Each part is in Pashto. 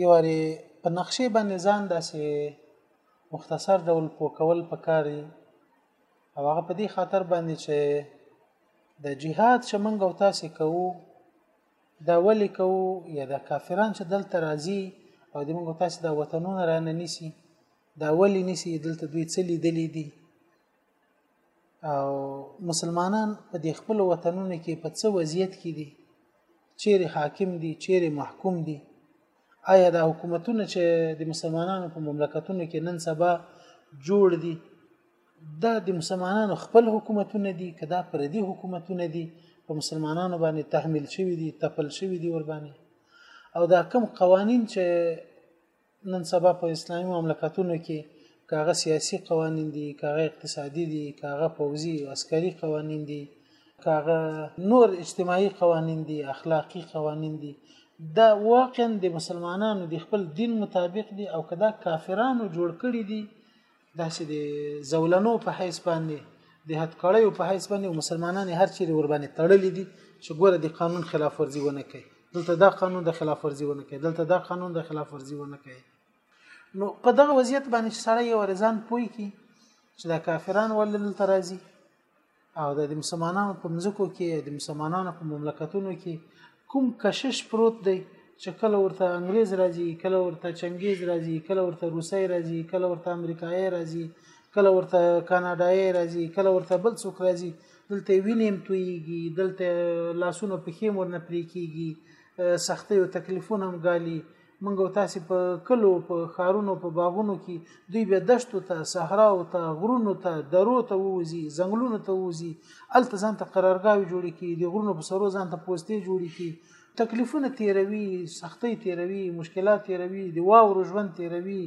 یو واري په نقشې باندې ځان داسې مختصر ډول پوکول پکاري او هغه په دې خاطر باندې چې د جهاد چې موږ او تاسو کوو دا ولې کوو یا د کافران چې دلته راځي او د موږ تاسو د وطنونو رانه نیسی دا ولې نیسی دلته دوی څه لیدلې دي او مسلمانان په دې خپل وطنونو کې په څه وضعیت کې دي چیرې حاکم دي چیرې محکوم دي آیا دا حکومتونه چې د مسلمانانو په مملکتونو کې نن سبا جوړ دي دا د مسلمانانو خپل حکومتونه دي که دا پردي حکومتونه دي په مسلمانانو باندې تحمیل شوي دي تپل شوي دي ور باندې او دا کم قوانین چې نن سبا په اسلامي مملکتونو کې کاغه سیاسي قوانین دي کاغه اقتصادي دي کاغه پوځي او عسکري قوانین دي کاغه نور اجتماعي قوانین دي اخلاقی قوانین دي دا واقعا د مسلمانانو د خپل دین مطابق دي او کدا کافرانو جوړ کړی دي داسې د زولنو په حیث باندې د هتکړیو په حیث باندې مسلمانان هر چیرې ور باندې تړلې دي چې ګوره د قانون خلاف ورزي ونه کوي دلته دا قانون د خلاف ورزي ونه کوي دلته دا قانون د خلاف ورزي ونه کوي نو په دغه وضعیت باندې چې سړی یو رزان پوي کی چې دا کافران ولل ترازی او د مسلمانانو په مزکو کې د مسلمانانو په مملکتونو کې کوم کشش پروت دی چې کله ورته انګريز راځي کله ورته چنګيز راځي کله ورته روسي راځي کله ورته امریکایي راځي کله ورته کاناډایي راځي کله ورته بل څوک راځي دلته وینیم تویږي دلته لاسونو پښې مور نه پرې کیږي سختي او تکلیفونه هم ګالي موږ او تاسې په کلو په ښارونو په باغونو کې دوی به دشتو ته صحراو ته غرونو ته درو ته ووزي ځنګلونو ته ووزي الته ځان ته قرارګاوي جوړې کړي د غرونو په سرو ځان ته پوستې جوړې کړي تکلیفونه تیروي سختۍ تیروي مشکلات تیروي د واورو ژوند تیروي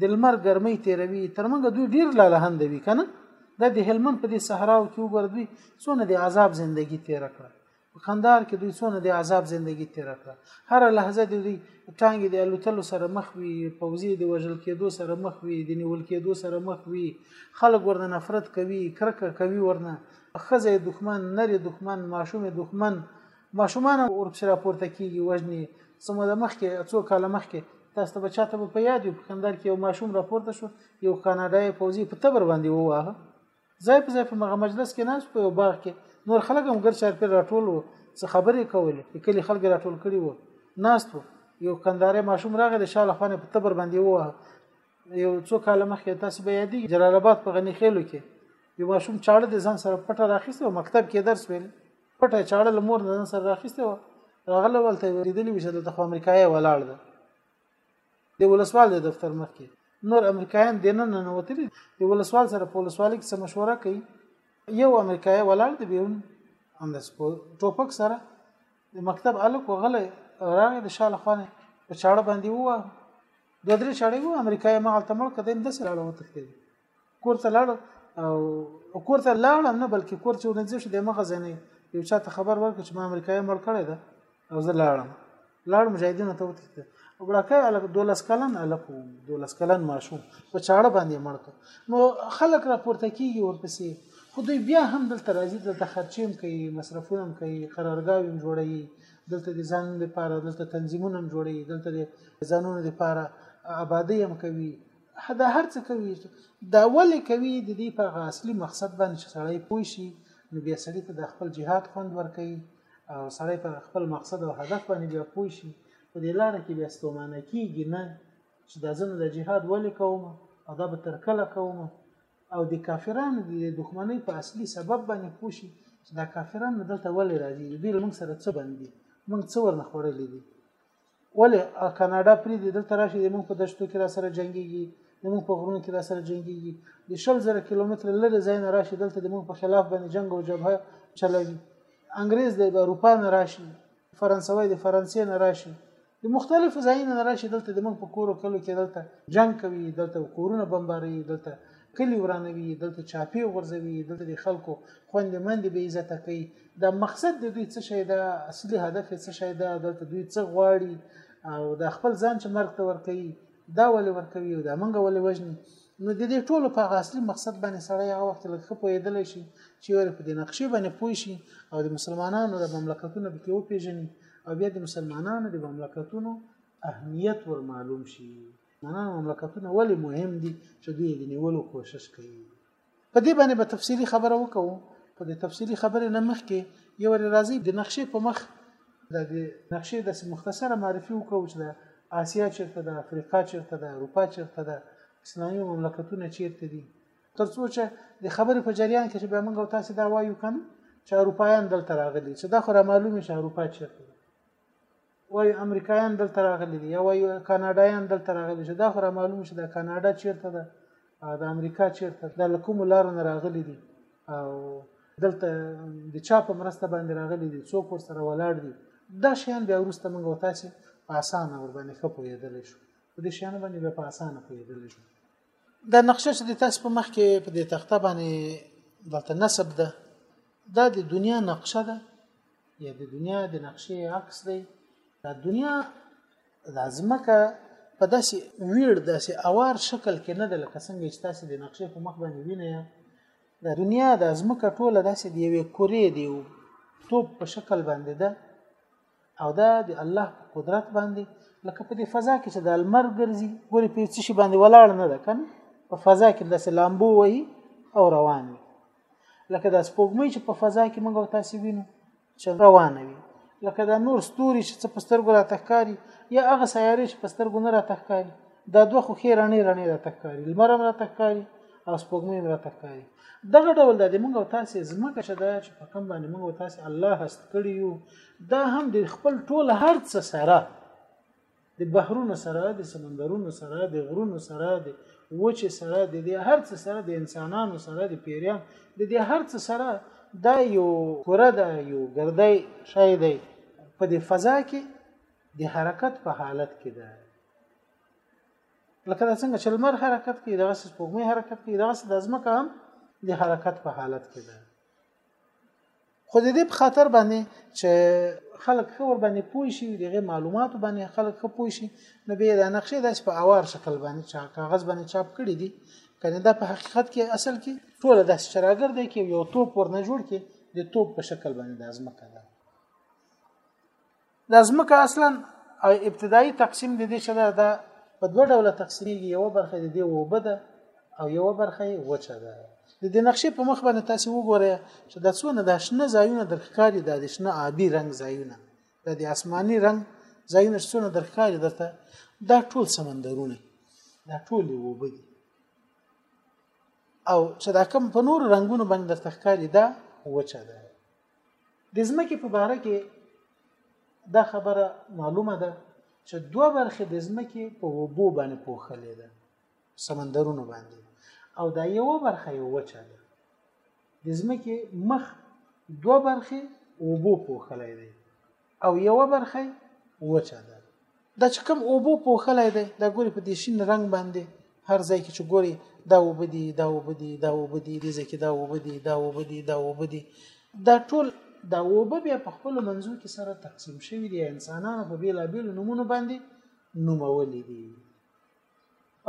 د لمر ګرمۍ تیروي تر موږ دوی ډیر لاله هندوي کنه دا د هلمند په دې صحراو کې وګوردوی څونه د عذاب زندگی تیر کړه په کندهار کې دوی څونه د عذاب زندگی تیر کړه هر لحظه د دوی ټانګې د الوتلو سره مخ وي پوزي د وژل کېدو سره مخ وي د نیول کېدو سره مخ وي خلک ورنه نفرت کوي کرکه کوي ورنه خزه دښمن نری دښمن ماشوم دښمن ماشومان ورپس راپورته کیږي وژني سمه د مخکې څو کاله مخکې تاسو ته بچاته په یاد یو په کندهار کې یو ماشوم راپورته شو یو کاناډای پوزي په تبر باندې وواه ځای په ځای په مغه مجلس کې ناس په یو باغ کې نور خلک هم ګر چار پیر راټول وو څه خبرې کولې د کلی خلک راټول کړي وو ناس وو یو کندارې ماشوم راغی د شاله خانه په تبر باندې ووه یو څو کاله مخکې تاسو به یادې جلال آباد په غنی خېلو کې یو ماشوم چاړه د ځان سره پټه راخیسته او مکتب کې درس ویل پټه چاړه لمور ځان سره راخیسته و راغله ولته ویلې چې د امریکایي ولاړ ده د ولسوال د دفتر مخکې نور امریکایان د نن نه وتلي د ولسوال سره په ولسوالۍ کې مشوره کوي یو امریکایي ولاړ دی بیرون همداس په ټوپک سره د مکتب الک وغلی راغی د شاله خوانه په چاړه باندې ووه دوه درې چاړې وو امریکایي مغل ته مړ کده همداس لاړ وتښتېد کور ته لاړ او کور ته لاړم نه بلکې کور چې ورنځې شو د مخه ځنې یو چا ته خبر ورکړ چې ما امریکایي مړ کړی ده او زه لاړم لاړ مجاهدینو ته وتښته او بړکه الک دولس کلن الک دولس کلن ماشوم په چاړه باندې مړ کړ نو خلک را پورته کیږي ورپسې خو دوی بیا هم دلته راځي دلته خرچیم کوي مصرفونه هم کوي قرارګاوي هم جوړوي دلته د ځان لپاره دلته تنظیمونه هم جوړوي دلته د ځانونو لپاره آبادی هم کوي دا هر څه کوي دا ولې کوي د دې په هغه اصلي مقصد باندې چې سړی پوه شي نو بیا سړی ته د خپل جهاد خوند ورکوي او سړی په خپل مقصد او هدف باندې بیا پوه شي په دې لاره کې بیا ستومانه کیږي نه چې دا زنه د جهاد ولې کوم او دا به تر کله کوم او د کافرانو د دښمنۍ په اصلي سبب باندې پوه شي چې دا کافرانو دلته ولې راځي دوی له موږ سره څه بندي موږ څه ورنه خوړلې دي ولې کاناډا پرې دی دلته راشي د موږ په دشتو کې را سره جنگيږي د موږ په غرونو کې را سره جنگيږي د شل زره کیلومتر لرې ځای نه راشي دلته د موږ په خلاف باندې جنگ او جبهه چلوي انګريز د اروپا نه راشي فرانسوي د فرانسې نه راشي د مختلفو ځایونو نه راشي دلته د موږ په کورو کلو کې دلته جنگ کوي دلته کورونه بمباري دلته کلی ورانوي دلته چاپی غورځوي دلته د خلکو خوندې مندې به عزت کوي دا مقصد د دوی څه شی ده اصلي هدف څه شی ده دلته دوی څه غواړي او دا خپل ځان چې مرګ ته ورکوي دا ولې ورکوي او دا منګ ولې وژني نو د دې ټولو په اصلي مقصد باندې سړی هغه وخت لږ خپو یدل شي چې ور په دې نقشې باندې پوي شي او د مسلمانانو د مملکتونو به کې و پیژني او بیا د مسلمانانو د مملکتونو اهمیت ور معلوم شي مسلمانانو مملکتونه ولې مهم دي چې دوی د نیولو کوشش کوي په دې باندې به تفصیلی خبره وکړو په دې تفصیلی خبره نه مخکې یو راځي د نقشې په مخ د نقشې د مختصره معرفي وکړو چې د آسیا چیرته ده افریقا چیرته ده اروپا چیرته ده اسلامي مملکتونه چیرته دي ترڅو چې د خبرې په جریان کې چې به موږ تاسو دا وایو کنه چې اروپایان دلته راغلي چې دا خو را معلومه چې اروپا چیرته وایي امریکایان دلته راغلي دي یا وایي کاناډایان دلته راغلي چې دا خو را معلوم شي دا کاناډا چیرته ده او د امریکا چیرته دا له کومو لارو نه راغلي دي او دلته د چا په مرسته باندې راغلي دي څوک ورسره ولاړ دي دا شیان بیا وروسته موږ او تاسې په اسانه ور باندې ښه پوهېدلی شو په دې شیانو باندې بیا په اسانه پوهېدلی شو دا نقشه چې د تاسو په مخ کې په دې تخته باندې دلته نسب ده دا د دنیا نقشه ده یا د دنیا د نقشې عکس دی دا دنیا د ځمکه په داسې ویړ داسې اوار شکل کې نه ده لکه څنګه چې تاسو د نقشې په مخ باندې وینئ د دنیا د ځمکه ټوله داسې د یوې کورې دی توپ په شکل باندې ده او دا د الله په قدرت باندې لکه په دې فضا کې چې د المر ګرځي ګوري په څه شي باندې ولاړ نه ده کنه په فضا کې د سلامبو وای او روان وي لکه د سپوږمۍ چې په فضا کې موږ تاسو وینو چې روان وي لکه د نور ستوري چې په سترګو را تخکاری یا هغه سیارې چې په سترګو نه را تخکاری دا دوه خو خې رڼې رڼې راته ښکاري لمر هم راته ښکاري او سپوږمۍ هم راته ښکاري دغه ډول د موږ او تاسو زمکه چې دا چې په کوم باندې موږ او تاسو الله هست کړی یو دا هم د خپل ټول هر څه سره د بحرونو سره د سمندرونو سره د غرونو سره د وچ سره د دې هر څه سره د انسانانو سره د پیریان د دې هر څه سره دا یو کره ده یو ګردی شای دی په دې فضا کې د حرکت په حالت کې ده لکه دا څنګه چې لمر حرکت کوي دغه سپوږمۍ حرکت کوي دغه د ځمکه هم د حرکت په حالت کې ده خو د دې په خاطر باندې چې خلک خو ور باندې پوي شي دغه معلومات باندې خلک خو پوي شي نو به دا نقشې داس په اوار شکل باندې چا کاغذ باندې چاپ کړي دي کنه دا په حقیقت کې اصل کې ټول داس چراګر دی کې یو توپ ورنه جوړ کې د توپ په شکل باندې د ازمکه ده دا ځمکه اصلا ابتدایي تقسیم د دې شته دا په دوه ډوله تقسیمېږي یو برخه د دې وبه ده او یو برخه یې وچه ده د دې نقشې په مخ باندې تاسو وګورئ چې دا څونه د شنه ځایونه د ښکاری د شنه آبي رنگ ځایونه د دې آسماني رنگ ځایونه څونه د ښکاری درته دا ټول سمندرونه دا ټول وبه دي او چې دا کم په نور رنگونو باندې درته ښکاری دا وچه ده د ځمکې په باره کې دا خبره معلومه ده چې دوه برخې د ځمکې په وبو باندې پوښلې ده سمندرونو باندې او دا یو برخه یو وچه ده د ځمکې مخ دوه برخې وبو پوښلې ده او یوه برخه یې وچه ده دا چې کوم اوبو پوښلی دی دا ګوري په دې شین رنګ باندې هر ځای کې چې ګوري دا اوبه دي دا اوبه دي دا اوبه دي دې ځای کې دا اوبه دي دا اوبه دي دا اوبه دي دا ټول دا اوبه بیا په خپلو منځو کې سره تقسیم شوي دي انسانانو په بېلابېلو نومونو باندې نومولي دي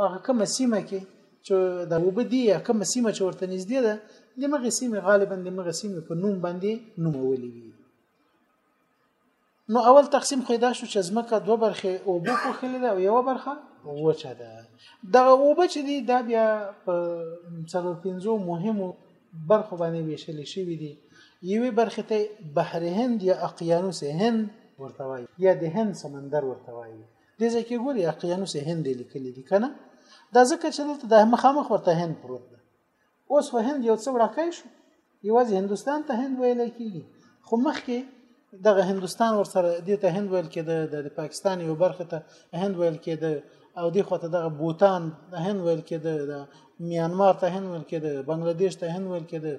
هغه کومه سیمه کې چې دا اوبه دي یا کومه سیمه چې ورته نږدې ده دمغې سیمې غالبا دمغې سیمې په نوم باندې نومولي وي نو اول تقسیم خو دا شو چې ځمکه دوه برخې اوبو پوښلې ده او یو برخه وچه ده دغه اوبه چې دي دا بیا په څلور پنځو مهمو برخو باندې ویشل شوي دي یوې برخې ته بحر هند یا اقیانوس هند ورته وایي یا د هند سمندر ورته وایي دې ځکه ګوري اقیانوس هند لیکل دي کنه دا ځکه چې دلته د مخامخ ورته هند پروت ده اوس خو هند یو څه وړاکای شو یوازې هندستان ته هند ویل کیږي خو مخکې دغه هندستان ورسره د ته هند ویل کېده د پاکستان یو برخه ته هند ویل کېده او د خو ته دغه بوتان هند ویل کېده د میانمار ته هند ویل کېده بنگلاديش ته هند ویل کېده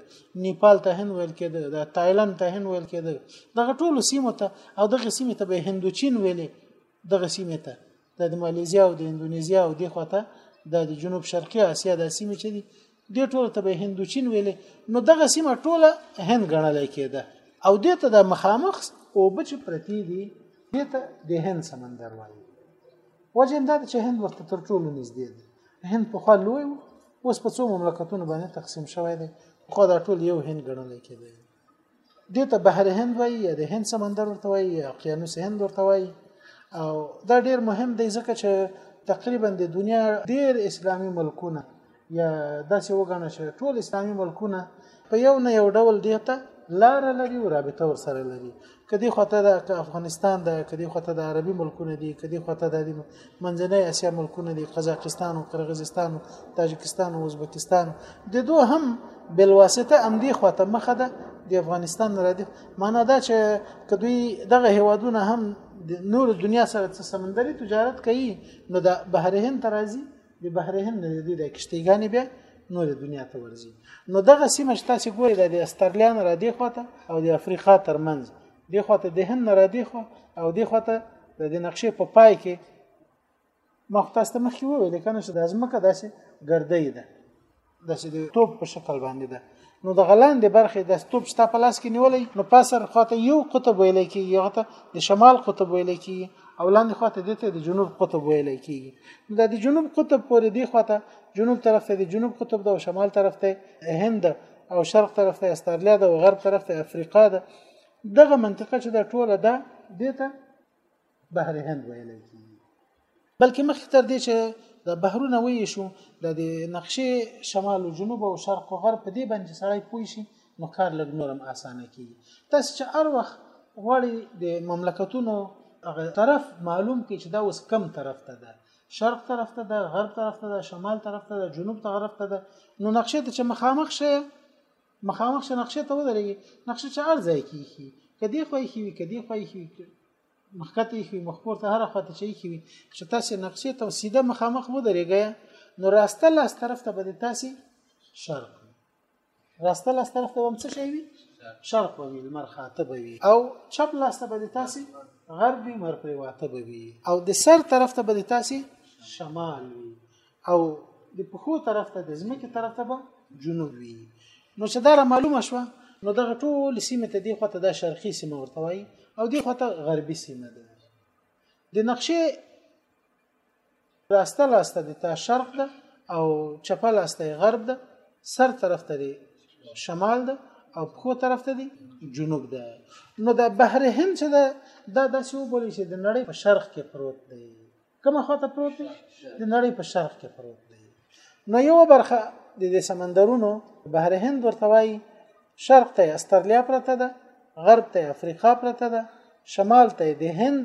نیپال ته هند ویل کېده د تایلند ته هند ویل کېده دغه ټولو سیمو ته او دغه سیمه ته به هندوچین ویلې دغه سیمه ته د مالیزیا او د انډونیزیا او دی خواته د جنوب شرقي اسیا د سیمه چې دی د ټوله ته به هندو چین ویلې نو دغه سیمه ټوله هند غنل کېده او دې ته د مخامخ او بچ پرتی دی دې ته د هند سمندر وایي وجه دا چې هند ورته تر ټولو نږدې دی هند په خوا لوی اوس په څو مملکتونو باندې تقسیم شوی دی خو دا ټول یو هند غنل کېده دې ته بحر هند وایي یا د هند سمندر ورته وایي یا اقیانوس هند ورته وایي او دا ډیر مهم دی ځکه چې تقریبا د دنیا ډیر اسلامي ملکونه یا داسې وګڼه چې ټول اسلامي ملکونه په یو نه یو ډول دیته لار لري او رابطه ورسره لري کدی خواته د افغانستان د کدی خواته د عربي ملکونه دي کدی خواته د منځنۍ اسیا ملکونه دي قزاقستان او قرغیزستان او تاجکستان او ازبکستان د دوه هم بل واسطه ام دی خواته مخه ده د افغانستان را دي معنا دا چې کدی دغه هوادونه هم د نور دنیا سره سمندري تجارت کوي نو د بحرهن ترازی د بحرهم نه د د کشتیګانې بیا نور دنیا ته ورځي نو دغه سیمه چې تاسو ګورئ د استرالیا نه را دی خواته او د افریقا ترمنځ دی خواته د هند نه را دی خو او دی خواته د دې نقشې په پای کې مختص ته مخکې وویل کنه چې د ازمکه داسې ګردې ده د چې د توپ په شکل باندې ده نو د غلان د برخې د توپ شته په لاس کې نیولې نو پاسر خواته یو قطب ویل کېږي یو ته د شمال قطب ویل کېږي او لاندې خواته د ته د جنوب قطب ویل کېږي نو د جنوب قطب پورې دی خواته جنوب طرف ته د جنوب قطب ده او شمال طرف ته هند او شرق طرف ته استرالیا ده او غرب طرف ته افریقا ده دغه منطقه چې د ټوله ده دته بحر هند ویل کیږي بلکې مخکې تر دې چې د بحرونه وې شو د نقشې شمال او جنوب او شرق او غرب په دې باندې سړی پوي شي نو کار لږ نورم اسانه کیږي تاسو چې هر وخت غواړي د مملکتونو هغه طرف معلوم کی چې دا اوس کم طرف ته ده شرق طرف ته ده غرب طرف ته ده شمال طرف ته ده جنوب طرف ته ده نو نقشه ته چې مخامخ شي مخامخ شي نقشه ته ودرېږي نقشه چې ارزای کیږي کدی خوای شي کدی خوای شي مخکته یې مخ پورته هر خواته چې یې چې تاسو نقشې ته سیده مخامخ ودرېږئ نو راسته لاس طرف ته به تاسو شرق راسته لاس طرف ته هم څه شي وي شرق به وي لمر خاطب وي او چپ لاس ته به تاسو غرب وي مر پرواته به وي او د سر طرف ته به تاسو شمال وي او د پښو طرف ته د ځمکې طرف ته به جنوب وي نو چې دا را معلومه شوه نو دغه ټول سیمه ته دی خو ته د شرقي سیمه ورته وایي او دی خو ته غربي سیمه ده د نقشې راسته لاسته د تا شرق ده او چپه لاسته غرب ده سر طرف ته دی شمال ده او پښو طرف ته دی جنوب ده نو د بحر هند چې ده دا داسې وبولي چې د نړۍ په شرق کې پروت دی کومه خواته پروت دی د نړۍ په شرق کې پروت دی نو یو برخه د دې سمندرونو بحر هند ورته وایي شرق ته استرالیا پرته ده غرب ته افریقا پرته ده شمال ته د هند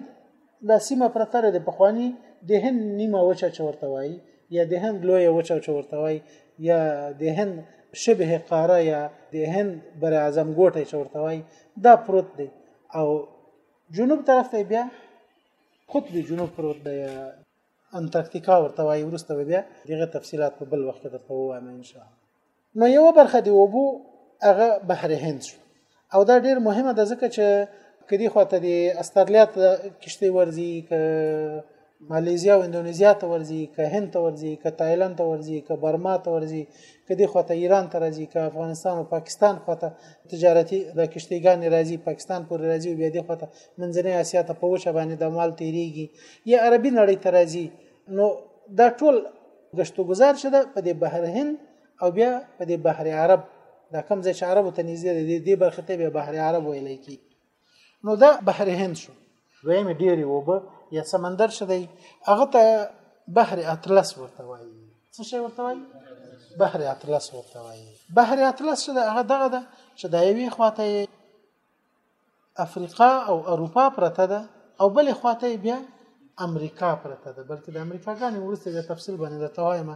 د سیمه پرته ده د پخوانی د هند نیمه وچه چورته وایي یا د هند لوی وچه چورته وایي یا د هند شبه قاره یا د هند بر اعظم ګوټه چورته وایي دا پروت دی او جنوب طرف ته بیا قطب جنوب پروت دی انتارکتیکا ورته وایي وروسته به بیا دغه تفصیلات په بل وخت درته ووایم ان شاء الله نو یو برخه دی وبو هغه بحر هند شو او دا ډیر مهمه ده ځکه چې کدي خواته دی استرالیا ته کشته ورزي ک مالیزیا او اندونیزیا ته ورزي ک هند ته ورزي ک تایلند ته ورزي ک برما ته ورزي کدي خواته ایران ته راځي ک افغانستان او پاکستان خواته تجارتي د کشتیګان راځي پاکستان پورې راځي او بیا دې خواته منځنۍ اسیا ته په وچه باندې د مال تیریږي یا عربي نړۍ ته راځي نو دا ټول گشتو گذار چې ده په دې بحر هند او بیا په دې بحر عرب دا کم ځای چې عربو ته نږدې دی دې برخې ته بیا بحر عرب ویل کی نو دا بحر هند شو دویم ډېری وبه یا سمندر شه دی هغه ته بحر اطلس ورته وایي څه شی ورته وایي بحر اطلس ورته وایي بحر اطلس چې هغه دغه ده چې دا یوې خواته افریقا او اروپا پرته ده او بلې خواته بیا امریکا پرته ده بلکې د امریکا غانې ورسته د تفصیل باندې د توایم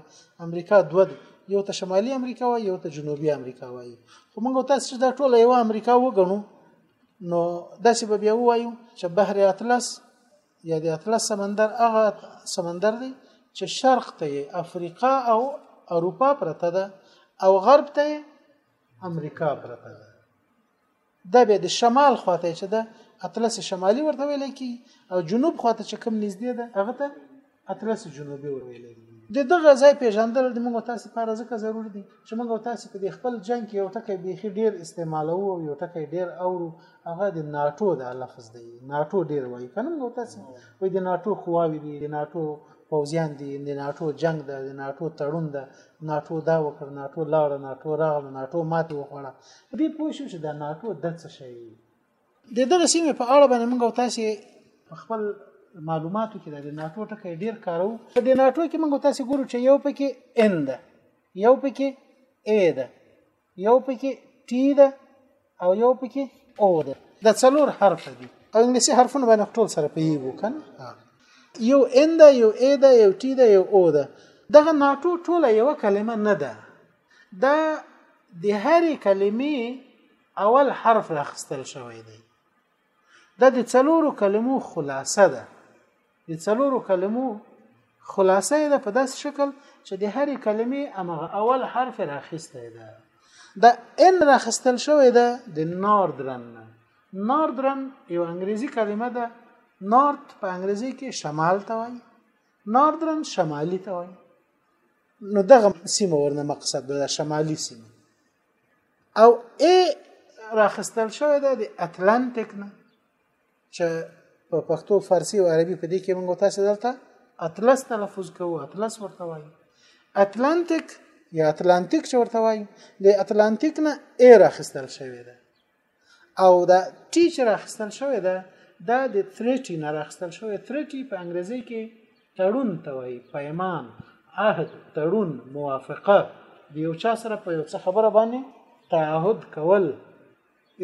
امریکا دوه دي یو ته شمالي امریکا وایي یو ته جنوبي امریکا وایي خو موږ تاسو چې دا ټول یو امریکا وګڼو نو داسې به بیا وایو چې بحر اطلس یا د اطلس سمندر هغه سمندر دی چې شرق ته افریقا او اروپا پرته ده او غرب ته امریکا پرته ده دا به د شمال خواته چې ده اطلس شمالي ورته ویل کی او جنوب خواته چې کوم نږدې ده هغه ته اطلس جنوبي ور ویل کی د دغه ځای پیژندل د موږ تاسو لپاره ځکه ضروري دي چې موږ تاسو په خپل جنگ کې یو ټکی بیخي ډیر استعمالو او یو ټکی ډیر اورو هغه د ناتو د لفظ دی ناتو ډیر وایي کنه موږ تاسو وایي د ناتو قواوی دي د ناتو پوځیان دي د ناتو جنگ ده د ناتو تړون ده ناټو دا وکړ، ناټو لاړه، ناټو راغله، ناټو ماتې وخوړه. په دې پوه شو چې دا ناټو د څه شی وي. د دغه سیمې په اړه باندې موږ او تاسو په خپل معلوماتو کې د ناټو ټکی ډیر کارو په د ناټو کې موږ تاسو ګورو چې یو پکې ان ده یو پکې ای ده یو پکې ټي ده او یو پکې او ده دا څلور حرف دي او انګلیسي حرفونه باندې ټول سره پیږو کنه یو ان ده یو ای ده یو ټي ده یو او ده دغه ناټو ټوله یو کلمه نه ده دا د هرې کلمې اول حرف راخستل شوی دی دا د څلورو کلمو خلاصه ده د څلورو کلمو خلاصه ده په داس شکل چې د هرې کلمې امغه اول حرف راخسته ده دا ان راخستل شوې ده د ناردرن ناردرن یو انګریزي کلمه ده نارت په انګریزي کې شمال ته وایي ناردرن شمالي ته وایي نو دغه سیمه ورنه مقصد ده شمالي سیمه او ای راخستل شوی ده د اتلانتیک نه چې په پښتو فارسی او عربي په دې کې موږ تاسو دلته اطلس تلفظ کوو اطلس ورته وایي اتلانتیک یا اتلانتیک چې ورته وایي د اتلانتیک نه ای راخستل شوی ده او دا ټي چې راخستل شوې ده دا د تریټي نه راخستل شوې تریټي په انګریزي کې تړون ته وایي پیمان عهد تړون موافقه د یو چا سره په یو څه خبره باندې تعهد کول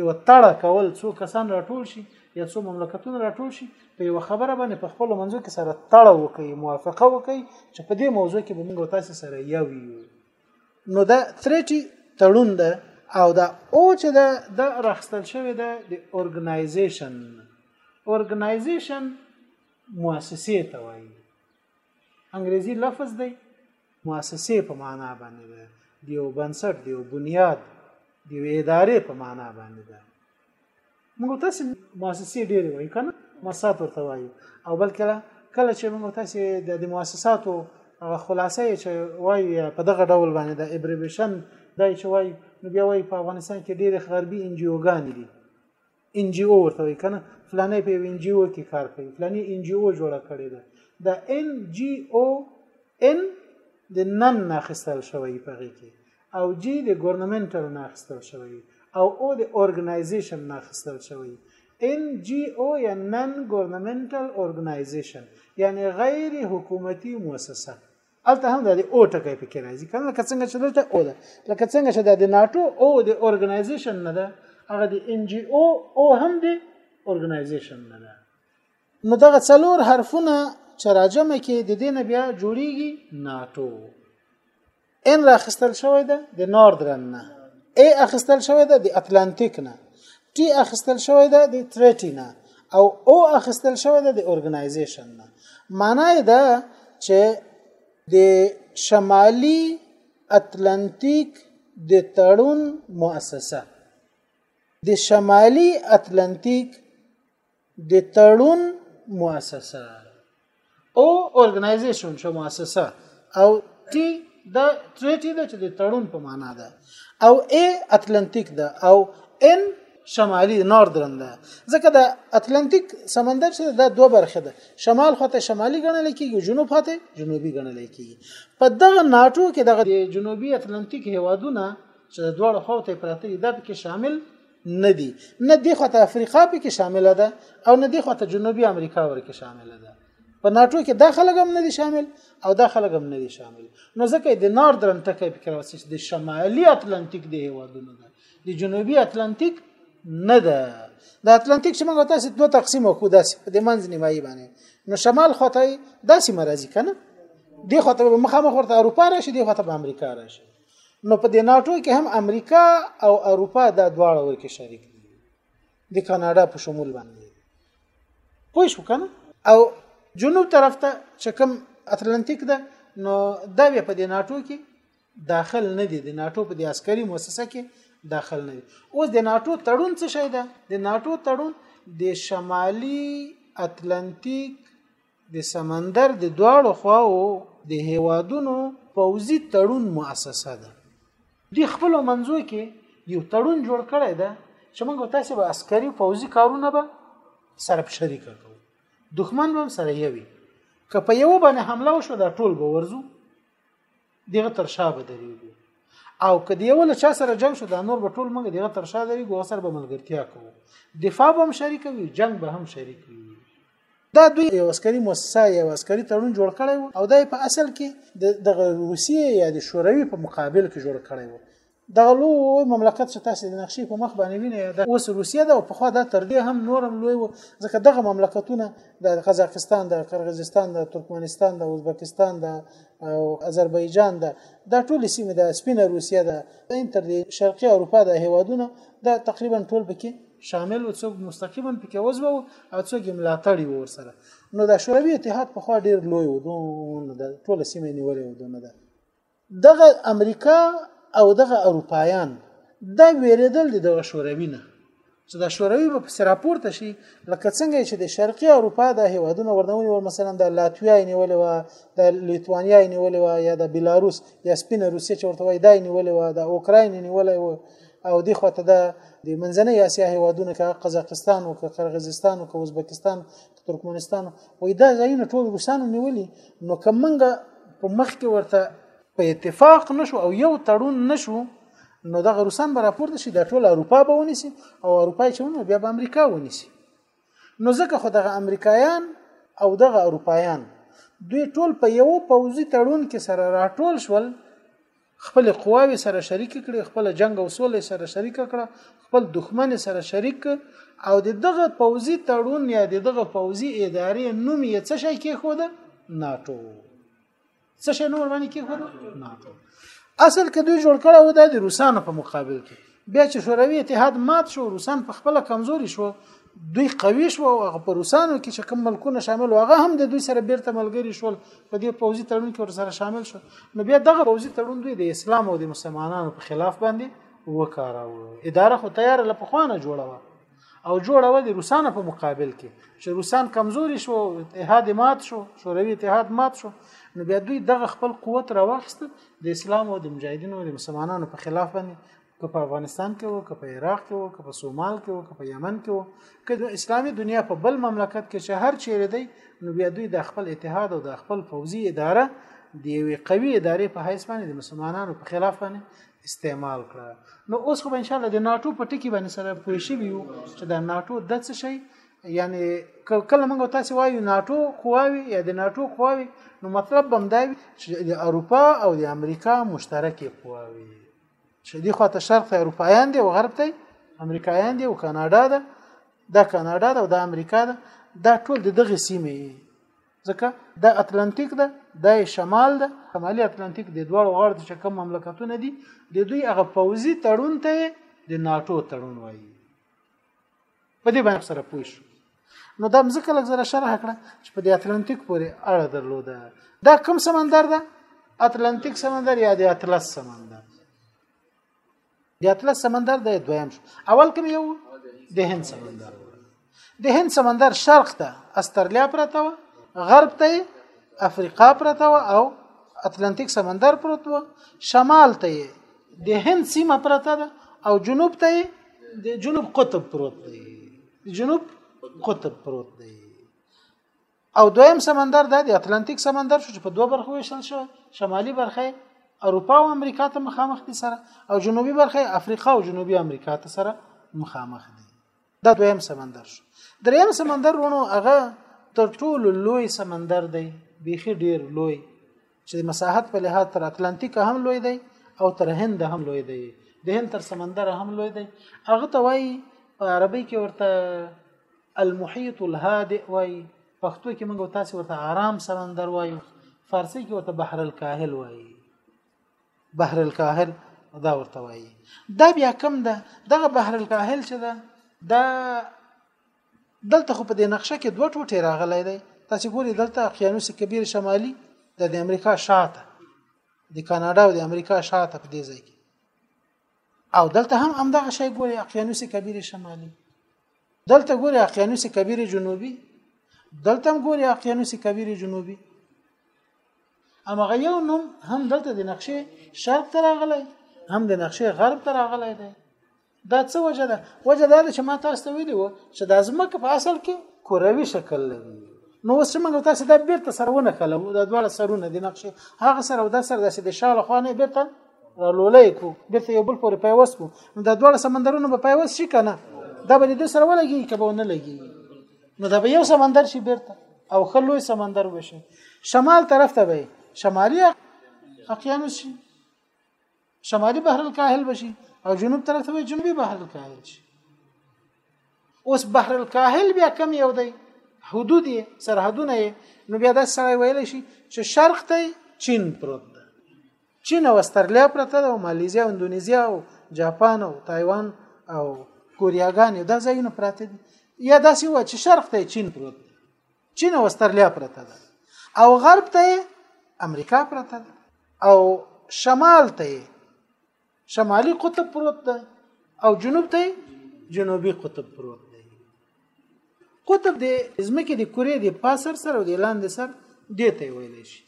یو تړه کول څو کسان راټول شي یا څو مملکتونه راټول شي په یو خبره باندې په خپل منځو کې سره تړه وکړي موافقه وکړي چې په دې موضوع کې به موږ تاسو سره یو یو نو دا تریټي تړون ده او دا او چې دا د راخستل شوی ده د اورګنایزیشن اورګنایزیشن مؤسسه ته وایي انګریزي لفظ دی مؤسسه په معنا باندې ده دیو بنسټ دیو بنیاد دیو ادارې په معنا باندې ده موږ تاسو مؤسسې ډېرې وایو که نه مؤسسات ورته وایو او بل کله کله چې موږ تاسو د دې مؤسساتو خلاصه چې وایو یا په دغه ډول باندې د ابریویشن دا چې وایو نو بیا وایي په افغانستان کې ډېرې غربي ان جي اوګانې دي ان جي او ورته وایي که نه فلانې په یو ان جي او کې کار کوي فلانې ان جي او جوړه کړې ده د ان جي او ان د نن نه اخیستل شوی په هغې کې او جی د ګورنمنټل نه اخیستل شوی او او د اورګنایزیشن نه اخیستل شوی ان جی او یا نن ګورنمنټل اورګنایزیشن یعنی غیر حکومتي مؤسسه الته هم د او ټکی پکې راځي کنه لکه څنګه چې دلته او ده لکه څنګه چې د ناتو او د اورګنایزیشن نه ده هغه د ان جی او او هم د اورګنایزیشن نه ده نو دغه څلور حرفونه چې راجمه کې د دې نه بیا جوړیږي ناتو ان را اخستل شوې ده د نوردرن نه ای اخستل شوې ده د اتلانتیک نه ټي اخستل شوې ده د تریټي نه او او اخستل شوې ده د اورګنایزیشن نه معنی دا چې د شمالي اتلانتیک د تړون مؤسسه د شمالي اتلانتیک د تړون مؤسسه او اورګنایزیشن شو مؤسسه او ټي د تریټي د چې د تړون په معنا ده او ای اتلانتیک ده او ان شمالي نوردرن ده ځکه د اتلانتیک سمندر چې دا دوه برخه ده شمال خواته شمالي ګڼل کیږي جنوب خواته جنوبي ګڼل کیږي په دغه ناتو کې دغه جنوبي اتلانتیک هیوادونه چې د دوړ خواته پراته دي دا پکې شامل نه دي نه دی خواته افریقا په کې شامل ده او نه دی خواته جنوبي امریکا ورکه شامل ده په ناتو کې دا خلک هم نه دي شامل او دا خلک هم نه دي شامل نو ځکه د ناردرن ټکی فکر واسي د شمالي اتلانتیک د هیوادونو ده د جنوبي اتلانتیک نه ده د اتلانتیک چې موږ تاسو دوه تقسیم وکړو داسې په دې منځ نیمایي باندې نو شمال خواته داسې مرزي کنه دی خواته مخامخ ورته اروپا راشي دی خواته امریکا راشي نو په دې ناتو کې هم امریکا او اروپا دا دواړه ورکه شریک دي د کاناډا په شمول باندې پوه شو کنه او جنوب طرف ته چې کوم اتلانتیک ده نو دا بیا په دې ناتو کې داخل نه دي د ناتو په دې عسکري مؤسسه کې داخل نه دي اوس د ناتو تړون څه شي ده د ناتو تړون د شمالي اتلانتیک د سمندر د دواړو خواو د هیوادونو پوځي تړون مؤسسه ده د خپل منځو کې یو تړون جوړ کړی ده چې موږ تاسو به عسکري پوځي کارونه به سره شریک کوو دښمن به سره یوي که په یو باندې حمله وشو دا ټول به ورزو دغه تر شا به درېږو او که دی ول چا سره جنگ شو دا نور به ټول موږ دغه تر شا درېږو سره به ملګرتیا کوو دفاع به هم شریک وي جنگ به هم شریک وي دا دوی یو عسکري مؤسسه یو عسکري تړون جوړ کړی او دا په اصل کې د روسیې یا د شوروي په مقابل کې جوړ کړی و دغه لوی مملکت چې تاسو د نقشې په مخ باندې وینئ دا اوس روسیه ده او په خوا دا تر دې هم نور هم لوی وو ځکه دغه مملکتونه د قزاقستان د قرغیزستان د ترکمنستان د ازبکستان د او آذربایجان ده دا ټول سیمه د سپینه روسیه ده ان تر دې شرقي اروپا د هیوادونه دا تقریبا ټول پکې شامل او څوک مستقیما پکې وځو او څوک یې ملاتړي ور سره نو د شوروي اتحاد په خوا ډیر لوی و دوه ټول سیمه نیولې و دوه ده دغه امریکا او دغه اروپایان دا ویریدل دي دغه شوروي نه چې دا شوروي به پس راپورته شي لکه څنګه چې د شرقي اروپا د هیوادونو ورنونی ور مثلا د لاتویا نیولې و د لیتوانیا نیولې و یا د بلاروس یا سپین روسیه چې ورته وای دا نیولې و د اوکراین نیولې و او دی خو ته د منځنۍ اسیا هیوادونو کې قزاقستان او قرغیزستان او ازبکستان ترکمنستان وای دا ځایونه ټول روسانو نیولي نو که موږ په مخ کې ورته په اتفاق نشو او یو تړون نشو نو دغه روسان به راپورته شي د ټول اروپا به ونیسي او اروپا چې ونه بیا به امریکا ونیسي نو ځکه خو دغه امریکایان او دغه اروپایان دوی ټول په یو پوځي تړون کې سره راټول شول خپل قواوي سره شریک کړي خپل جنگ او سولې سره شریک کړه خپل دښمن سره شریک او د دغه پوزي تړون یا د دغه پوزي ادارې نوم یې څه شي کې خو ده ناتو څه شي نور باندې کې خو ده ناتو اصل کې دوی جوړ کړه و د روسانو په مقابل کې بیا چې شوروي اتحاد مات شو روسان په خپل کمزوري شو دوی قوي شو او په روسانو کې چې کوم ملکونه شامل هغه هم د دوی سره بیرته ملګری شول په دې پوځي تړون کې ور سره شامل شو نو بیا دغه پوځي تړون دوی د اسلام او د مسلمانانو په خلاف باندې وکاراوه اداره خو تیار لپخوانه جوړه وه او جوړه و د روسانو په مقابل کې چې روسان کمزوري شو اتحاد مات شو شوروي اتحاد مات شو نو بیا دوی دغه خپل قوت راوخست د اسلام او د مجاهدینو او د مسلمانانو په خلاف باندې که په افغانستان کې وو که په عراق کې وو که په سومال کې وو که په یمن کې وو که د اسلامي دنیا په بل مملکت کې چې هر چیرې دی نو بیا دوی د خپل اتحاد او د خپل فوزي اداره د یوې قوي ادارې په حیث باندې د مسلمانانو په خلاف باندې استعمال کړه نو اوس خو ان شاء الله د ناتو په ټکی باندې سره پوه شي ویو چې د ناتو د څه شي یعنی کله موږ تاسو وایو ناتو خواوي یا د ناتو خواوي نو مطلب بم دا چې د اروپا او د امریکا مشترکې خواوي چې دی خواته شرق اروپایان دی او غرب ته امریکایان دی او کاناډا ده دا کاناډا ده او دا امریکا ده دا ټول د دغه سیمه ځکه د اتلانتیک ده د شمال ده شمالي اتلانتیک د دوه غاړو چې کوم مملکتونه دي د دوی هغه پوزي تړون ته د ناتو تړون وایي په دې باندې سره پوه شو نو دا مزکه لږ زره شرح کړه چې په دې اتلانتیک پورې اړه درلوده دا کوم سمندر ده اتلانتیک سمندر یا د اطلس سمندر د اطلس سمندر د دویم شو اول کوم یو د هند سمندر د هند سمندر شرق ته استرالیا پرته و غرب ته افریقا پرته و او اتلانتیک سمندر پروت و شمال ته د هند سیمه پرته ده او جنوب ته د جنوب قطب پروت دی جنوب قطب پروت دی او دویم سمندر د اتلانتیک سمندر شو چې په دوه برخو ویشل شو شمالي برخه اروپا او امریکا ته مخامخ دي سره او جنوبي برخه افریقا او جنوبي امریکا ته سره مخامخ دي دا دویم سمندر شو دریم سمندر ورونو هغه تر ټولو لوی سمندر دی بیخي ډیر لوی چې مساحت په لحاظ تر اتلانتیک هم لوی دی او تر هند هم لوی دی د هند تر سمندر هم لوی دی هغه ته وایي په عربي کې ورته المحيط الهادئ وای پښتو کې موږ تاسو ورته آرام سمندر وای فارسی کې ورته بحر الکاهل وای بحر الکاهل دا ورته وای دا بیا کم ده دغه بحر الکاهل چې ده دا دلته خو په دې نقشه کې دوه ټوټې راغلي دی تاسو ګوري دلته اقیانوس کبیر شمالي د امریکا شاته د کاناډا او د امریکا شاته په دې ځای کې او دلته هم همدغه شی ګوري اقیانوس کبیر شمالي دلته ګوري اقیانوس کبیر جنوبي دلته هم ګوري اقیانوس کبیر جنوبي اما غيو نوم هم دلته د نقشې شرق ته راغلی هم د نقشې غرب ته راغلی دی دا څه وجه ده وجه دا ده چې ما تاسو ته ویلي وو چې د ځمکه په اصل کې کروي شکل لري نو اوس چې موږ تاسو دا بیرته سره ونه کړو دا دواړه سرونه د نقشې هغه سره او دا سره د شاله خوانه بیرته لولای کو بیرته یو بل پورې پیوس کو نو د دوه سمندرونو په پیوس شي کنه دا به د سره ولګي کبه نه لګي نو دا به یو سمندر شي بیرته او خلوی سمندر وشي شمال طرف ته به شمالي اقیانوس شي شمالي بحر الکاهل بشي او جنوب طرف ته به جنوبي بحر الکاهل شي اوس بحر الکاهل بیا کم یو دی حدود یې سرحدونه یې نو بیا دا سړی ویلی شي چې شرق ته چین پروت چین او استرالیا پرته او مالیزیا او اندونیزیا او جاپان او تایوان او کوریاګانې دا ځایونه پراته دي یا داسې و چې شرق ته چین پروت دی چین او استرالیا پرته ده او غرب ته امریکا پرته ده او شمال ته شمالي قطب پروت ده او جنوب ته جنوبي قطب پروت دی قطب د ځمکې د کورې د پاسر سره او د لاندې سر دې ته ویل شي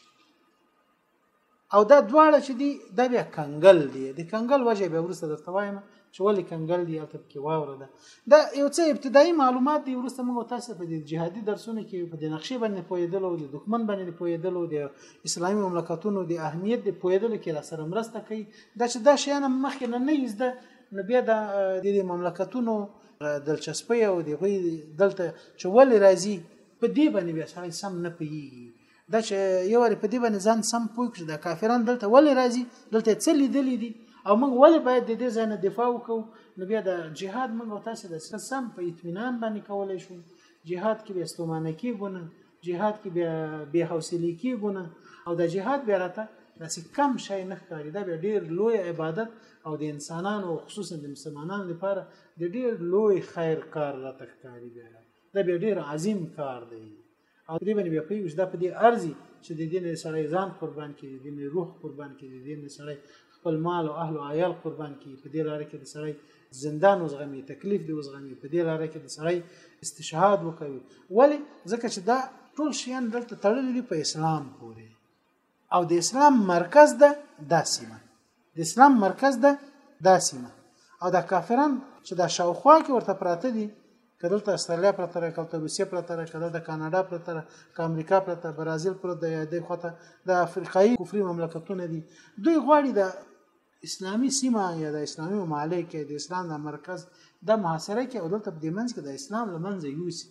او دا دواړه چې دي دا بیا کنګل دي د کنګل وجه به ورسره درته وایم چې ولې کنګل دي او تبکي واوره ده دا یو څه ابتدایي معلومات دي ورسته موږ تاسو په دې جهادي درسونو کې په دې نقشې باندې پوهېدل او د دښمن باندې پوهېدل او د اسلامي مملکتونو د اهمیت د پوهېدل کې را سره مرسته کوي دا چې دا شیان مخکې نه نه زده نو بیا د دې مملکتونو دلچسپي او د غوي دلته چې ولې راځي په دې باندې بیا سړی سم نه پیږي دا چې یو ور په دې باندې ځان سم پوه کړ دا کافران دلته ولې راځي دلته څه لیدلې دي او موږ ولې باید د دې ځای نه دفاع وکړو نو بیا د جهاد موږ تاسو د سره سم په اطمینان باندې کولای شو جهاد کې به استومانه کېږونه جهاد کې به به حوصله کېږونه او د جهاد به راته داسې کم شی نه ښکاري دا به ډیر لوی عبادت او د انسانانو او خصوصا د مسلمانانو لپاره د ډیر لوی خیر کار راته ښکاري بیا دا به ډیر عظیم کار دی او دې باندې بیا پوهېږو چې دا په دې ارزي چې د دې نه سړی ځان قربان کړي د دې نه روح قربان کړي د دې نه سړی خپل مال او اهل او عیال قربان کړي په دې لاره کې د سړی زندان وزغمي تکلیف دی وزغمي په دې لاره کې د سړی استشهاد وکوي ولی ځکه چې دا ټول شیان دلته تړلي دي په اسلام پورې او د اسلام مرکز ده دا سیمه د اسلام مرکز ده دا سیمه او دا کافران چې دا شاوخوا کې ورته پراته دي کله ته استرالیا پرته را کله روسیه پرته را کله د کاناډا پرته را کله امریکا پرته برازیل پرته د یادې خوته د افریقایي کفري مملکتونه دي دوی غواړي د اسلامي سیمه یا د اسلامي ممالک کې د اسلام د مرکز د محاصره کې او دلته په دې منځ کې د اسلام لمنځه یوسي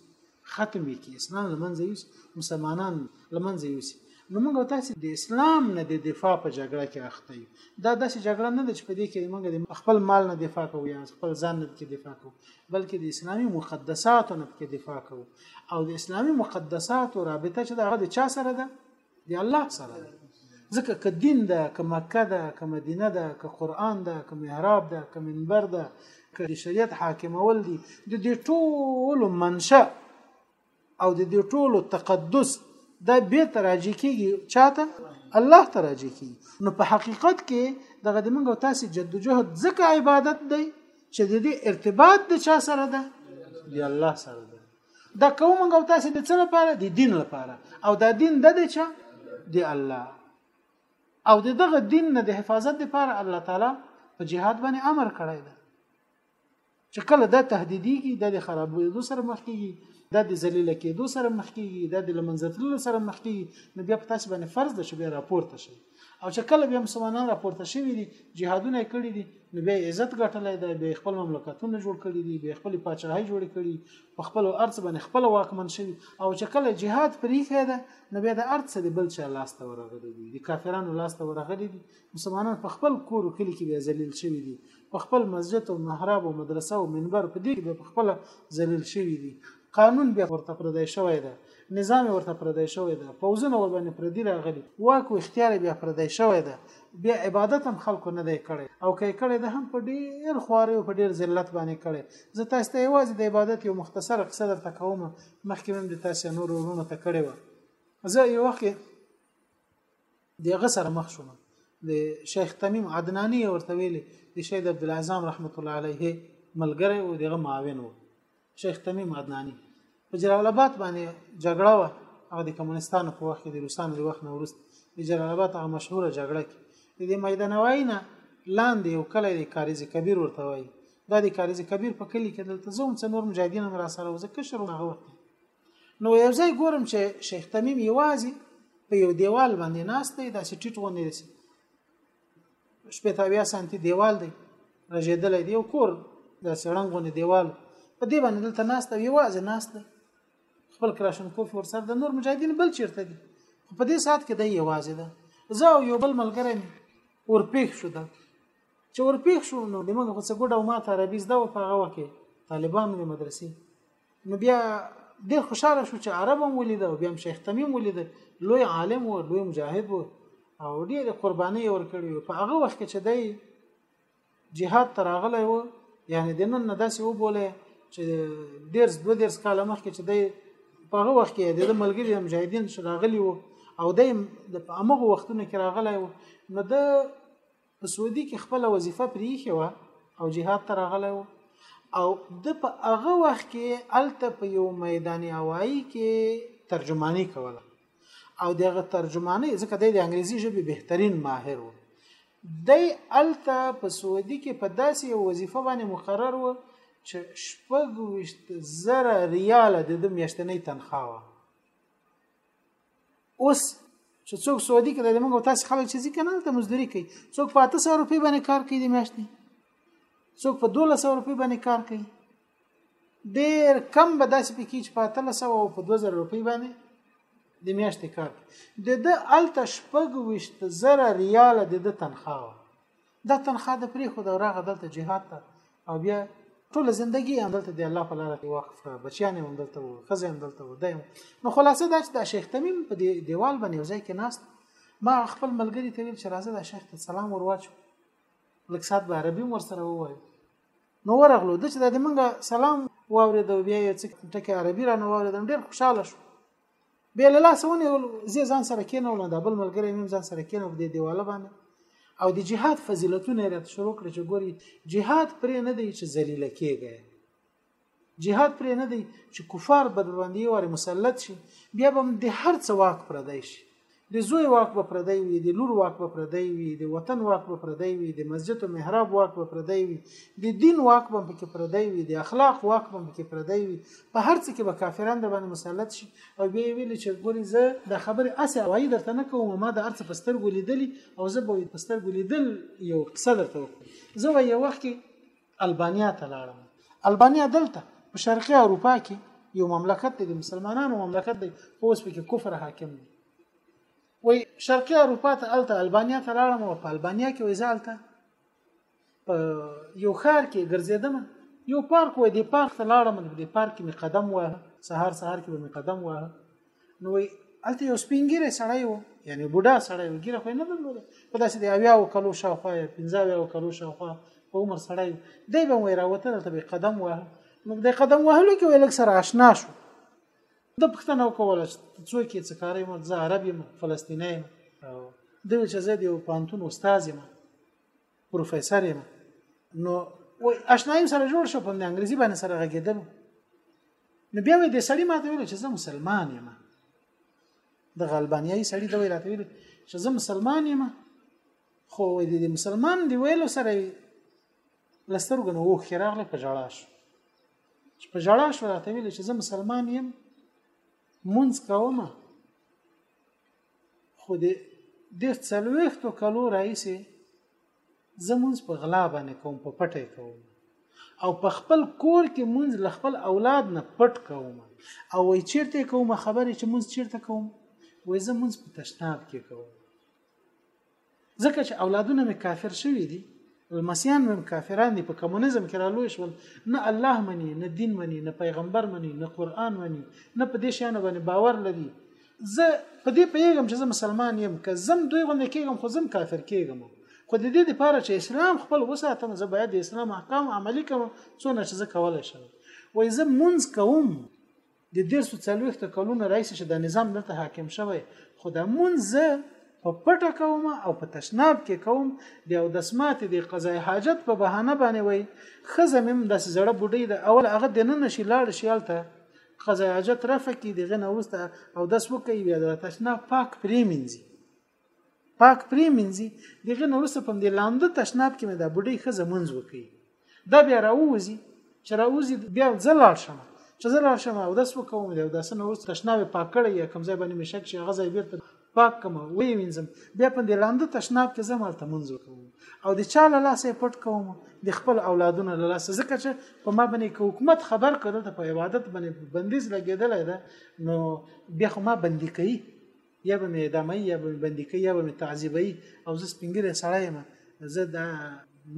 ختم یې کې اسلام لمنځه یوسي مسلمانان لمنځه یوسي نو موږ تاسو د اسلام نه د دفاع په جګړه کې اخته یو دا داسې جګړه نه ده چې په دې کې موږ د خپل مال نه دفاع کوو یا خپل ځان نه کې دفاع کوو بلکې د اسلامي مقدساتو نه کې دفاع کوو او د اسلامي مقدساتو رابطه چې دا د چا سره ده دی الله سره دی ځکه که دین ده که مکه ده که مدینه ده که قران ده که محراب ده که منبر ده که د شریعت حاکمول دي د دې ټولو منشأ او د دې ټولو تقدس دا به تراجی کیږي چاته الله تراجی کیږي نو په حقیقت کې دغه د موږ تاسو جدوجهد ځکه عبادت دی چې د دې ارتباط د چا سره ده دی الله سره ده دا کوم موږ او تاسو د څه لپاره د دین لپاره او دا دین د دې چا دی الله او د دغه دین نه د حفاظت لپاره الله تعالی په جهاد باندې امر کړی دی چې کله دا تهدیدیږي د خرابېدو سره مخ کیږي د ذلیل کېدو سره مخ کیږي د لمنځتلو سره مخ کیږي نو بیا په تاسو باندې فرض ده چې بیا راپورته شئ او چې کله به مسلمانان راپورته شوي دي جهادونه کړي دي نو به عزت ګټلې ده به خپل مملکتونه جوړ کړي دي به خپل پاچاهي جوړ کړي په خپل ارث باندې خپل واکمن شوي او چې کله جهاد پرې کړي نو به د ارث دی بل چا لاس ته ورغلي دي د کافرانو لاس ته ورغلي دي مسلمانان په خپل کور کلی کې به ذلیل شوي دي په خپل مسجد او محراب او مدرسه او منبر په دې کې به خپل ذلیل شوي دي قانون بیا ورته پردی شوی ده نظام ورته پردی شوی ده پوزونه ور باندې پردی راغلی واک او اختیار بیا پردی شوی ده بیا عبادت هم خلکو نه دی کړی او کای کړی ده هم په ډیر خواري او په ډیر ذلت باندې کړی زه تاسو ته یوازې د عبادت یو مختصر قصه درته کوم مخکې هم د تاسو نور ورونو ته کړی و زه یو وخت دغه سره مخ شوم د شیخ تمیم عدنانی ورته ویلي د شهید عبد الاعظم رحمت الله علیه ملګری او دغه معاون و شیخ تمیم عدنانی په جلال آباد باندې جګړه و هغه د کمونستانو په وخت کې د روسانو د وخت نه وروسته د جلال آباد هغه مشهوره جګړه کې د دې میدانوای نه لاندې یو کلی د کاریز کبیر ورته وایي دا د کاریز کبیر په کلی کې دلته زوم څنور مجاهدین هم را سره وزکه شروع هغه وخت نو یو ځای ګورم چې شیخ تمیم یوازې په یو دیوال باندې ناست دی داسې ټیټ غونې دی شپې تاویا سانتی دیوال دی رژېدلی دی یو کور داسې رنګ غونې دیوال په دې باندې دلته ناست او یوازې ناست دی خپل کراشن کوف ورسره د نور مجاهدین بل چیرته دي په دې سات کې دی یوازې ده زه او یو بل ملګری مې ورپېښ شو ده چې ورپېښ شو نو د موږ خو څه ګډه او ماته عربي زده و په هغه وخت کې طالبانو د مدرسې نو بیا ډیر خوشاله شو چې عرب هم ولید او بیا هم شیخ تمیم ولید لوی عالم و لوی مجاهد و او ډیر قرباني ورکړي په هغه وخت کې چې دی جهاد تراغله و یعنی د نن نه داسې وبوله چې ډیر دو ډیر کال مخکې چې دی په هغه وخت کې د ملګری مجاهدین شراغلی و او دی د هغه وختونو کې راغلی و نو د په سعودي کې خپل وظیفه پریښې و او جهاد ته راغلی و او د په هغه وخت کې الته په یو میدان هوایی کې ترجمانی کوله او دغه ترجمانی ځکه د انګریزي ژبې بهترین ماهر و د الته په سعودي کې په داسې یو وظیفه باندې مقرر و چې شپږ وشت زره ریاله د د میاشتنۍ تنخوا وه اوس چې څوک سعودي کې د موږ تاسو خلک چې ځکه نه ته مزدوري کوي څوک په 800 روپۍ باندې کار کوي د میاشتې څوک په 1200 روپۍ باندې کار کوي ډیر کم به داسې پکې چې په 800 او په 2000 روپۍ باندې د میاشتې کار د د الته شپږ وشت زره ریال د د تنخواه دا تنخواه د پری خو دا راغه دلته جهاد ته او بیا ټول زندگی هم دلته دی الله په لار کې وقف کړه بچیان هم دلته وو خزه هم دلته وو دایم نو خلاصه دا چې دا شیخ تمیم په دی دیوال باندې ځای کې ناست ما خپل ملګری ته ویل چې راځه دا شیخ ته سلام ورواچو لکسات به عربي مور سره ووایو نو ورغلو د چې د منګه سلام واورید بیا یې څه ټکی عربي را نه واورید ډیر خوشاله شو به له لاس ونیول زی ځان سره کېنول دا بل ملګری مې ځان سره کېنو په دې دیواله باندې او د جهاد فضیلتونه راته شروع کړ چې ګوري جهاد پرې نه دی چې ذلیل کېږي جهاد پرې نه دی چې کفار به باندې واره مسلط شي بیا به د هر څه واک پر دی شي د زوی واک به پردی وي د لور واک به پردی وي د وطن واک به پردی وي د مسجد او محراب واک به پردی وي د دین واک به پکې پردی وي د اخلاق واک به پکې پردی وي په هر څه کې به کافران د باندې مسلط شي او بیا ویل چې ګوري زه د خبرې اسه وایي درته نه کوم ما د ارڅ پستر ګولیدلی او زه به پستر ګولیدل یو قصه درته وکړم زه وایي وخت کې البانیا ته لاړم البانیا دلته په شرقي اروپا کې یو مملکت دی د مسلمانانو مملکت دی خو اوس پکې کفر حاکم دی وای شرقي اروپا ته الته البانیا ته لاړم او په البانیا کې وای زالته په یو خار کې ګرځیدم یو پارک وای د پارک ته لاړم د پارک کې می قدم واه سهار سهار کې می قدم واه نو وی الته یو سپینګیره سړی وو یعنی بوډا سړی وو ګیره خو نه درلوده په داسې دی اویا او کلو شاوخوا یا پنځه اویا او کلو شاوخوا په عمر سړی دی به وی راوته دلته به قدم واه نو د قدم وهلو کې ویلک سره آشنا شو د پښتنه وکوله چې څوک یې څه کارې مو زه عرب یم فلسطینی یم دوی چې زه د یو پانتون استاد یم پروفیسور یم نو و آشنایم سره جوړ شو په انګریزي باندې سره غږیدل نو بیا وې د سړی ماته ویل چې زه مسلمان یم د غلبانیای سړی دا ویل راته ویل چې زه مسلمان یم خو د مسلمان دی ویلو سره لستر غنو وو خراغله په جړا شو چې په جړا شو راته ویل چې زه مسلمان یم مونږ کومه خو د ډېر څلوېښتو کلو راهیسې زه مونځ په غلا باندې کوم په پټه کوم او په خپل کور کې مونځ له خپل اولاد نه پټ کوم او وای چیرته کوم خبرې چې مونږ چیرته کوم وای زه مونږ په تشناب کې کوم ځکه چې اولادونه مې کافر شوي دي لمسیان مې کافران دي په کمونیزم کې را لوی شول نه الله مني نه دین مني نه پیغمبر مني نه قران مني نه په دې شان باندې باور لري زه په دې پیغام چې زه مسلمان یم که زم دوی غوندې کېږم خو زم کافر کېږم خو د دې لپاره چې اسلام خپل وساتم زه باید د اسلام احکام عملی کوم څونه چې زه کولای شم وای زه مونږ کوم د دیر سو څلويخت کلونو رئیس چې دا نظام دلته حاکم شوی خو دا مونږ په پټه کوم او په تشناب کې کوم د او دسمات د قضای حاجت په بهانه باندې وای خزه مم د زړه بډې د اول هغه د نن شي لاړ شیالته قضای حاجت رفع کی دغه نه ورسته او داس وکي بیا د تشناب پاک پریمینځي پاک پرې منځي دغه نورسته په دې لانده تشناب کې مې دا بډې خزه منځ وکي دا بیا راووزي چې راووزي بیا ځل لاړ شم چې زه لاړ شم او داس وکوم دی او داس نو وروسته تشناب پاک کړی یا کوم ځای باندې مشک شي هغه ځای بیرته پاک کوم وی وینځم بیا په دې لاندې تشناب کې زه مالته منځ وکوم او د چا له لاسه پټ کوم د خپل اولادونو له لاسه ځکه چې په ما باندې که حکومت خبر کړل ته په عبادت باندې بندیز لګیدل ده نو بیا خو ما بندي کوي یا به مې اعداموي یا به مې بندي کوي یا به مې تعذیبوي او زه سپینګیری سړی یم زه دا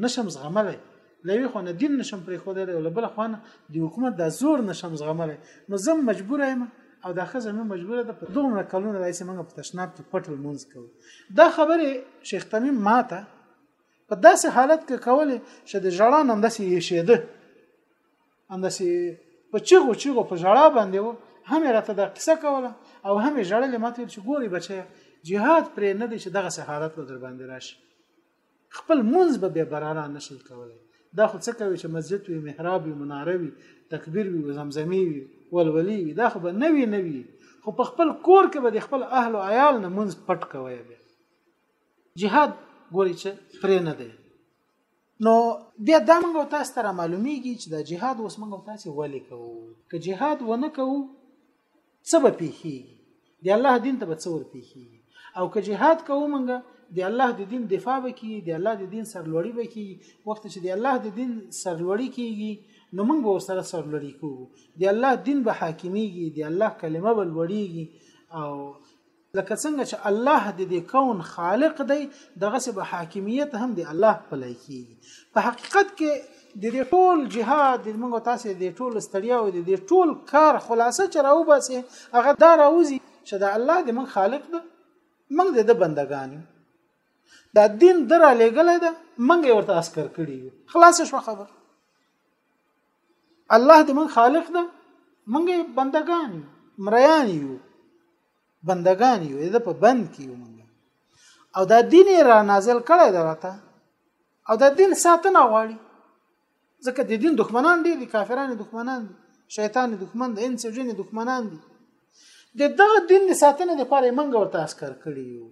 نشم زغملی له یوې خوا نه دین نشم پرېښودلی او له بله خوا نه د حکومت دا زور نشم زغملی نو زه مجبور یم او دا ښځه مې مجبوره ده په دومره کلونه راځي موږ په تشناب کې پټ لمونځ کوو دا خبرې شیخ تمیم ماته په داسې حالت کې کولې چې د ژړا نندسې یې شېده همداسې په چغو چغو په ژړا باندې و هم راته دا قصه کوله او هم یې ژړلې ما ته چې ګوري بچی جهاد پرې نه دی چې دغه سهارت به در باندې راشي خپل منځ به بیا برارا نشي کولی دا خو څه کوي چې مسجد وي محراب وي مناره وي تکبیر وي زمزمي وي ولولي وي دا خو به نه وي نه وي خو په خپل کور کې به د خپل اهل او عیال نه منځ پټ کوی بیا جهاد ګوري چې پرې نه دی نو بیا دا موږ تاسو ته معلومیږي چې دا جهاد اوس موږ تاسو ولې کوو که جهاد ونه کوو څه به پیخیږي دی الله دین ته به څه ور پیخیږي او که جهاد کوو موږ دی الله د دین دفاع وکي دی الله د دین سرلوړي وکي وخت چې دی الله د دین سرلوړي کیږي نو موږ به سره سرلوړي کوو دی الله دین به حاکمیږي دی الله کلمه به لوړیږي او لکه څنګه چې الله د دې کون خالق دی دغه سه به حاکمیت هم د الله په لای کیږي په حقیقت کې د دې ټول جهاد د موږ تاسو د ټول ستړیا او د دې ټول کار خلاصه چې راو باسي هغه دا راوځي چې د الله د موږ خالق ده موږ د بندگان یو دا دین درا لګل ده موږ ورته اسکر کړی خلاص شو خبر الله د موږ خالق ده موږ بندگان یو مریان یو بندگان یو د په بند کې یو مونږ او دا دین را نازل کړی درته او دا دین ساتنه غواړي ځکه د دین دښمنان دي د کافرانو دښمنان دي شیطان دښمن د انس جن دښمنان دي د دغه دین د ساتنې لپاره موږ ورته اسکر کړی یو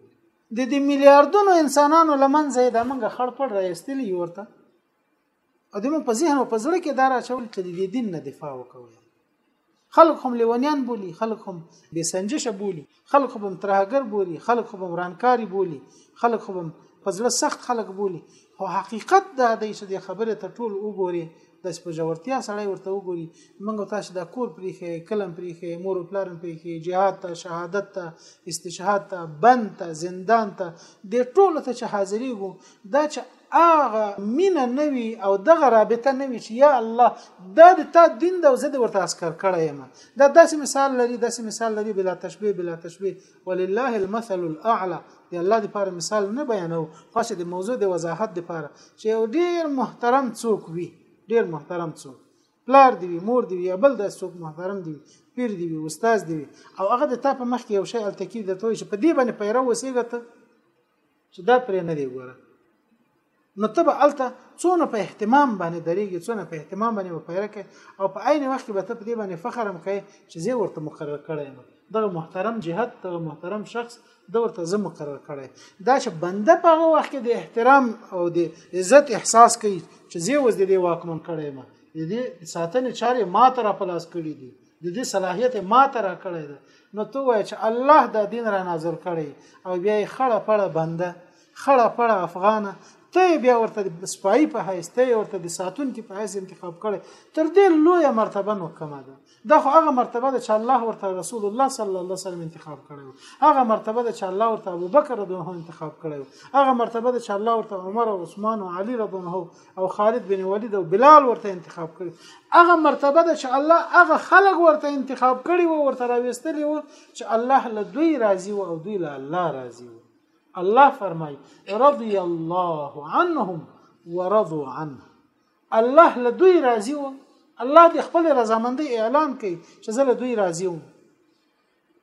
د دې میلیارډونو انسانانو لمنځه د موږ خړ پړ راېستلی ورته او د موږ په ذهن او په زړه کې دا راچول چې د دین نه دفاع وکوي خلک هم لیونیان بولی خلک هم بې سنجش بولی خلک هم ترهګر بولی خلک هم ورانکاری بولی خلک هم په زړه سخت خلک بولی خو حقیقت دا دی چې د خبره ته ټول وګوري د سپجورتیا سړی ورته وګوري موږ تاسو د کور پریخه کلم پریخه مور او پلارن پریخه جهاد ته شهادت ته استشهاد ته بند ته زندان ته د ټولو ته چې حاضرېږو دا چې هغه مینه نه وي او دغه رابطه نه وي چې یا الله دا د تا دین دا زه د ورته اسکر کړی یم دا داسې مثال لري داسې مثال لري بلا تشبیه بلا تشبیه ولله المثل الاعلى دی الله د پاره مثال نه بیانو خاص د موضوع د وضاحت د پاره چې یو ډیر محترم څوک وي ډیر محترم څوک پلار دی مور دی یا بل د څوک محترم دی پیر دی استاد دی او هغه د تا په مخ کې یو شی التکی د توې چې په دې باندې پیرو وسیګه ته چې دا پرې نه دی ګوره نو ته به الته څونه په اهتمام باندې درېږي څونه په اهتمام باندې وپیره کوي او په عین وخت کې به ته په دې باندې فخر هم کوي چې زه ورته مقرر کړی یم دغه محترم جهت دغه محترم شخص د ورته زه مقرر کړی دا چې بنده په هغه وخت کې د احترام او د عزت احساس کوي چې زه وز دې واکمن کړی یم دې ساتنې چارې ما تر په لاس کړې دي د دې صلاحیت ما ته را کړی ده نو ته وایې چې الله دا دین را نازل کړی او بیا یې خړه پړه بنده خړه پړه افغانه ته بیا ورته سپای په حیث ته ورته د ساتون کې په حیث انتخاب کړي تر دې لویه مرتبه نو کمه ده دا خو هغه مرتبه ده چې الله ورته رسول الله صلی الله علیه وسلم انتخاب کړي هغه مرتبه ده چې الله ورته ابوبکر رضی الله انتخاب کړي هغه مرتبه ده چې الله ورته عمر او عثمان او علی رضی الله او خالد بن ولید او بلال ورته انتخاب کړي هغه مرتبه ده چې الله هغه خلق ورته انتخاب کړي او ورته راوستلی و چې الله له دوی راضي او دوی له الله راضي و الله فرمای رضی الله عنهم ورضوا عنه الله له دوی راضي و الله د خپل رضامندي اعلان کوي چې زه له دوی راضي وم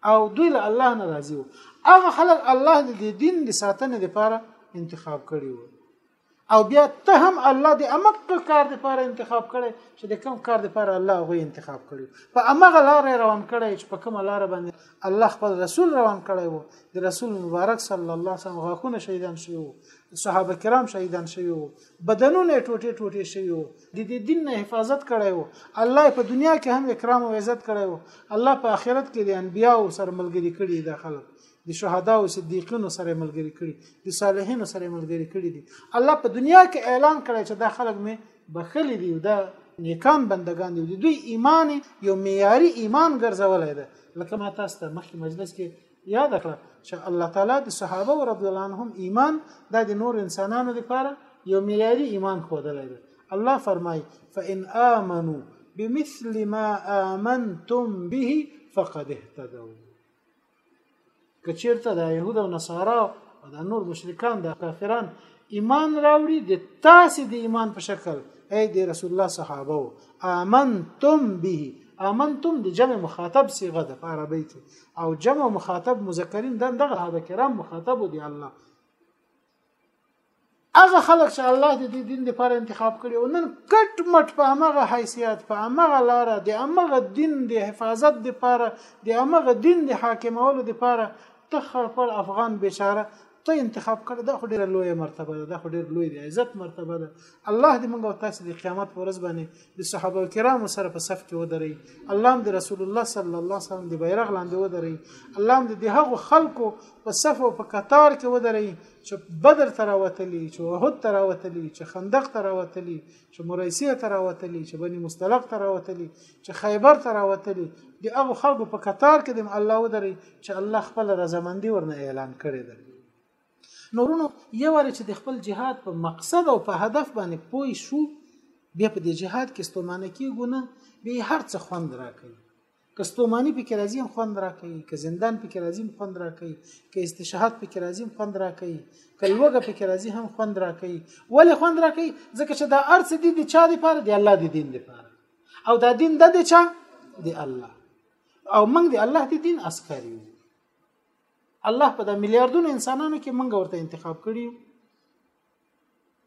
او دوی له الله نه راضي وو هغه خلک الله د دین د ساتنې لپاره انتخاب کړي وو او بیا ته هم الله د امغه کار د پاره انتخاب کړي چې د کوم کار د پاره الله غوي انتخاب کړي په امغه لار روان کړي چې په کوم لار باندې الله خپل رسول روان کړي وو د رسول مبارک صلی الله علیه وسلم غاخونه شهیدان شوی صحابه کرام شهیدان شوی وو بدنونه ټوټه ټوټه شوی وو د دې دین نه حفاظت کړي وو الله په دنیا کې هم اکرام او عزت کړي وو الله په آخرت کې د انبیا او سره ملګری کړي د خلک د شهدا او صدیقینو سره ملګری کړي د صالحینو سره ملګری کړي دي الله په دنیا کې اعلان کړی چې دا خلک مې بخلي دي دا نیکان بندگان دي دوی ایمان یو معیاري ایمان ګرځولای دی لکه ما تاسو ته مخکې مجلس کې یاد کړه چې الله تعالی د صحابه رضی الله عنهم ایمان د نور انسانانو لپاره یو معیاري ایمان خودلای دی الله فرمای فإن آمنوا بمثل ما آمنتم به فقد اهتدوا کچیرته د يهود او نصارا او د نور مشرکان د کافران ایمان راوړي د تاسې د ایمان په شکل اي د رسول الله صحابه امنتم به امنتم د جمع مخاطب صيغه ده په عربی کې او جمع مخاطب مذکرین دغه صحابه کرام مخاطب دي الله هغه خلک چې الله د دې دین لپاره انتخاب کړي او نن کټ مټ په هغه حیثیت په هغه لار د هغه دین د حفاظت لپاره د هغه دین د حاکمولو لپاره ته خړپړ افغان بیچاره ته انتخاب کړ دا خو ډیره لویه مرتبه ده دا خو ډیر لوی دی عزت مرتبه ده الله دې موږ او تاسو د قیامت پر ورځ باندې د صحابه کرامو سره په صف کې ودرې الله دې رسول الله صلی الله علیه وسلم د بیرغ لاندې ودرې الله دې د هغو خلکو په صف او په قطار کې ودرې چې بدر ته راوتلی چې احد ته راوتلی چې خندق ته راوتلی چې مریسیه ته راوتلی چې بنی مستلق ته راوتلی چې خیبر ته راوتلی د هغه خلکو په قطار کې د الله ودري چې الله خپل رضامندي ورنه اعلان کړی دی نورونو یو ور چې د خپل جهاد په مقصد او په هدف باندې پوي شو بیا په دې جهاد کې ستومانه کیږو نه به هر څه خوند راکړي که ستومانی پکې راځي هم خوند راکوي که زندان پکې راځي هم خوند راکوي که استشهاد پکې راځي هم خوند راکوي که لوږه پکې راځي هم خوند راکوي ولې خوند راکوي ځکه چې دا ارڅ دي د چا لپاره دی الله د دین لپاره او دا دین د چا دی الله او موږ د الله د دین عسكر یو الله په د میلیارډونو انسانانو کې موږ ورته انتخاب کړی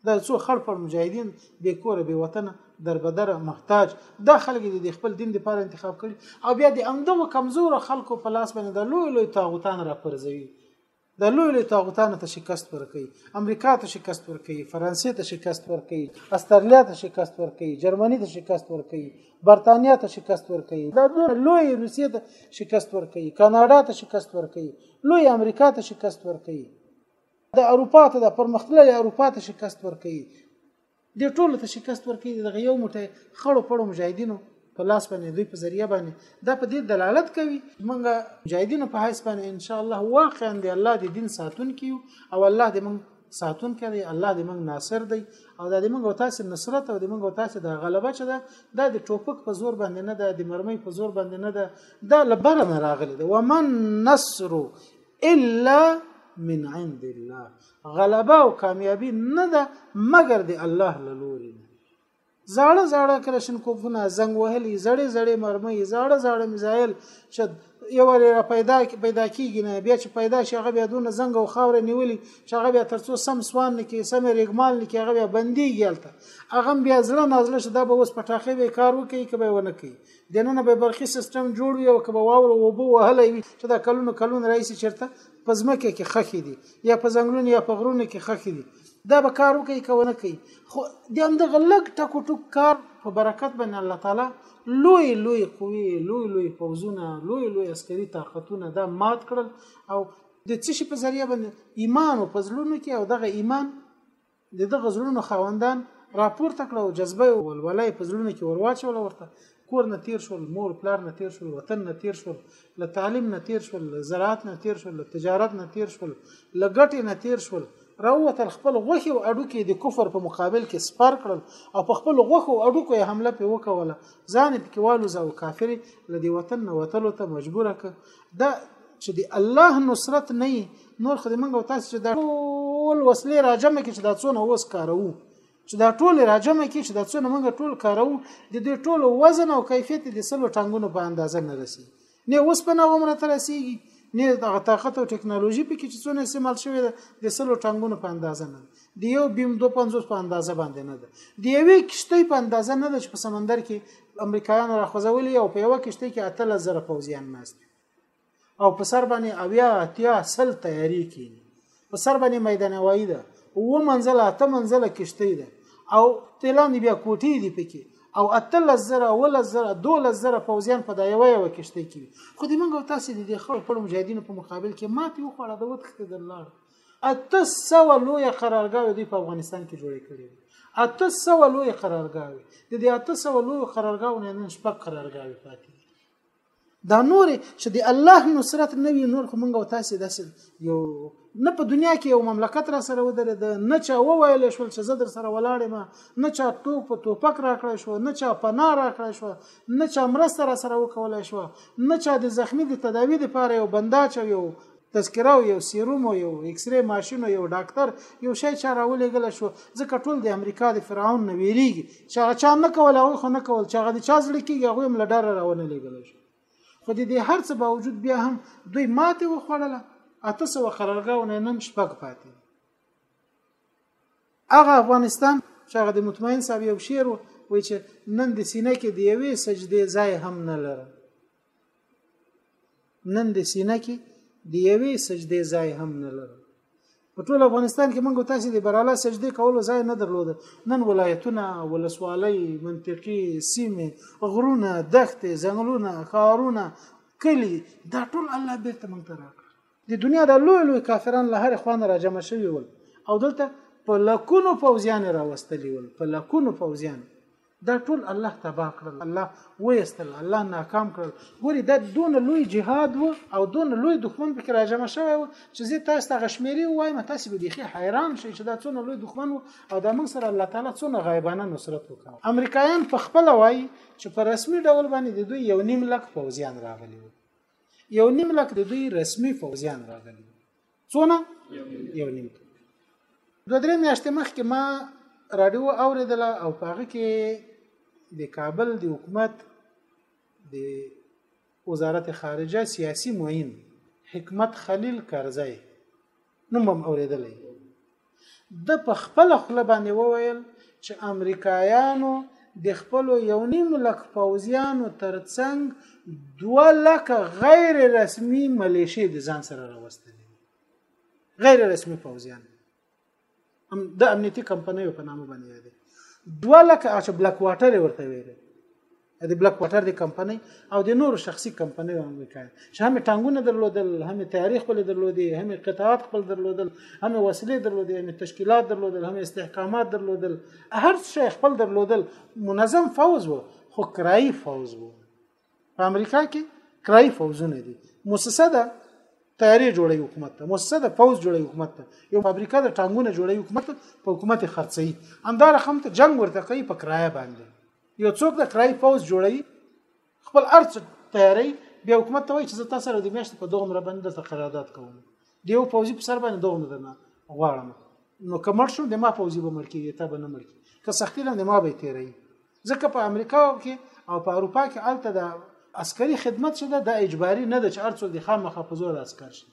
دا څو خړ پر مجاهدین بې کوره بې وطنه دربدره محتاج دا خلک د خپل دین لپاره انتخاب کړي او بیا د امدغو کمزور خلکو په لاس باندې د لوی لوی طاغوتان را پرځوي د لوی لوی طاغوتانو ته شکست ورکړي امریکا ته شکست ورکړي فرانسې ته شکست ورکړي استرالیا ته شکست ورکړي جرمني ته شکست ورکړي برتانیا ته شکست ورکړي دا لوی روسیې ته شکست ورکړي کاناډا ته شکست ورکړي لوی امریکا ته شکست ورکړي د اروپا ته د پرمختللې اروپا ته شکست ورکړي د ټولو ته شکست ورکړي د یو موټی خړو پړو مجاهدینو په لاس باندې دوی په ذریعہ باندې دا په دې دلالت کوي موږ مجاهدینو په حیث باندې ان شاء الله واقعا دی الله دې دین ساتون کیو او الله دې موږ ساتون کړي الله دې موږ ناصر دی او دا دې موږ او تاسو نصرت او دې موږ او تاسو د غلبه چې ده دا د ټوپک په زور باندې نه ده د مرمۍ په زور باندې نه ده دا لبره نه راغلی ده ومن نصر الا من عند الله غلبه او کامیابی نه ده مګر د الله له لوري نه زاړه زاړه کرشن کوپونه زنګ وهلي زړې زړې مرمۍ زاړه زاړه میزایل چې یو را پیدا پیدا کیږي نه بیا چې پیدا شي هغه بیا دونه زنګ او خاور نیولي چې هغه بیا ترڅو سم سوان نه کې سم ریګمال نه کې هغه بیا بنديږي الته هغه بیا زړه نازله شي دا به اوس پټاخې به کار وکړي کبه ونه کوي دننه به برقي سیستم جوړ وي او که به واوره اوبه وهلی وي چې دا کلونو کلونو راهیسې چېرته په ځمکه کې خښې دي یا په ځنګلونو یا په غرونو کې خښې دي دا به کار وکړي که ونه کوي خو د همدغه لږ ټکو ټوک کار په برکت باندې الله تعالی لوی لوی قوي لوی لوی پوځونه لوی لوی عسکري طاقتونه دا مات کړل او د څه شي په ذریعه باندې ایمان او پزلونو کې او دغه ایمان د دغه زړونو خاوندان راپورته کړه او جذبه او ولوله په زړونو کې ورواچول ورته کور نه تیر شول مور پلار نه تیر شول وطن نه تیر شول له تعلیم نه تیر شول له زراعت نه تیر شول له تجارت نه تیر شول له ګټې نه تیر شول راووتل خپل غوښې او اډوکې د کفر په مقابل کې سپار کړل او په خپل غوښو او اډوکو یې حمله پې وکوله ځان پکې والوزه او کافر له دې وطن نه وتلو ته مجبوره ک دا چې دی الله نصرت نه نور خو موږ تاسو چې دا ټول وسلې راجمه کې چې دا څونه اوس کارو چې دا ټول راجمه کې چې دا څونه موږ ټول کارو د دې ټول وزن او کیفیت د سلو ټنګونو په اندازه نه رسی نه اوس په نو عمر تر رسیږي نه د طاقت او ټکنالوژي په کې چې څونه استعمال شوی د سلو ټنګونو په اندازه نه د یو بیم 250 په اندازه باندې نه ده د یوې کشتۍ په اندازه نه ده چې په سمندر کې امریکایان راخوځولې او په یوه کشتۍ کې اتل زره پوځیان ناست او په سر باندې اویا اتیا سل تیاری کینی په سر باندې میدان وای ده او منزل اته منزل کشتۍ ده او تلان بیا کوټې دی پکې او اتل زره ول زره دول زره پوزیان په دایوي یو کشته کې خو دې منګو تاسو دې خړ پړم جهادینو په مقابل کې ماتي وخوړه د وخت د الله اته سوه لوی قرارګاوې دوی په افغانستان کې جوړې کړې وي اته سوه لوی قرارګاوې د دې اته سوه لوی قرارګاو نه نن شپږ قرارګاوې پاتې دي دا نورې چې د الله نصرت نه وي نور خو موږ او تاسې داسې یو نه په دنیا کې یو مملکت را سره ودرېد نه چا وویل شول چې زه در سره ولاړ یم نه چا ټوک په توپک راکړی شو نه چا پناه راکړی شو نه چا مرسته را سره وکولی شو نه چا د زخمی د تداوی لپاره یو بنداچ او یو تذکره او یو سیروم او یو ایکس ری ماشین او یو ډاکټر یو شی چا راولېږل شو ځکه ټول د امریکا د فرعون نه ویریږي چې هغه چا نه کول هغوی خو نه کول چې هغه د چا زړه کېږي هغوی هم له ډاره راونه لېږلی شو خو د دې هر څه باوجود بیا هم دوی ماتې وخوړله اته سوه قرارګاهونه نن شپږ پاتې دي هغه افغانستان چې هغه د مطمئن صاحب یو شعر وایي چې نن د سینه کې د یوې سجدې ځای هم نه لرم نن د سینه کې د یوې سجدې ځای هم نه لرم په ټول افغانستان کې موږ تاسو د براله سجدي کولو ځای نه درلود نن ولایتونه ولسوالۍ منطقي سیمه غرونه دښتې ځنګلونه ښارونه کلی دا ټول الله بیرته موږ ته راکړ د دنیا د لوی لوی کافران له هر خوانه راجمع شوي ول او دلته په لکونو فوزیان راوستلي ول په لکونو فوزیان دا ټول الله تبا کړل الله وېستل الله ناکام کړل ګوري دا دون لوی جهاد وو او دون لوی دښمن پکې راجمع شوی وو چې زه تاسو ته غشمیري وایم تاسو به بيخي حیران شئ چې دا څونه لوی دښمن وو او دا موږ سره الله تعالی څونه غیبانه نصرت وکړ امریکایان په خپل وای چې په رسمي ډول باندې د دوی یو نیم لک پوځیان راغلي وو یو نیم لک د دوی رسمي پوځیان راغلي څونه یو نیم کال دوه درې میاشتې مخکې ما رادیو اوریدله او په هغه کې د کابل د حکومت د وزارت خارجه سیاسي معین حکمت خلیل کرزی نوم هم اوریدلی ده په خپله خوله باندې وویل چې امریکایانو د خپلو یو نیم لک پوځیانو ترڅنګ دوه لکه غیر رسمي ملیشې د ځان سره راوستلې غیر رسمي پوځیان د امنیتي کمپنیو په نامه باندې یادې دوه لکه چې بلک واټر ورته ویل د بلک واټر د کمپنۍ او د نورو شخصي کمپنیو امریکا چې هم ټانګونه درلودل هم تیاری خپل درلودي هم قطعات خپل درلودل هم وسیلې درلودي هم تشکیلات درلودل هم استحکامات درلودل هر څه خپل درلودل منظم فوز وو خو کرایي فوز وو په امریکا کې کرایي فوزونه دي موسسه ده تیاری جوړي حکومت ته موسسه د فوج جوړي حکومت ته یو فابریکه د ټانګونه جوړي حکومت په حکومت خرڅي همدار خمت جنگ ورته کوي په کرایه باندې یو څوک د کرای پوز جوړي خپل ارڅ تیاری بیا حکومت ته وایي چې زه تاسو سره د میاشتې په دومره باندې درته قرارداد کوم د یو پوځي په سر باندې دومره درنه غواړم نو کمر شو د ما پوځي به ملکی ته به نه ملکی که سختی لاندې ما به تیری ځکه په امریکا کې او په اروپا کې الته د عسکري خدمت چې ده د اجباري نه ده چې هر څوک د خامخا په زور عسکر شي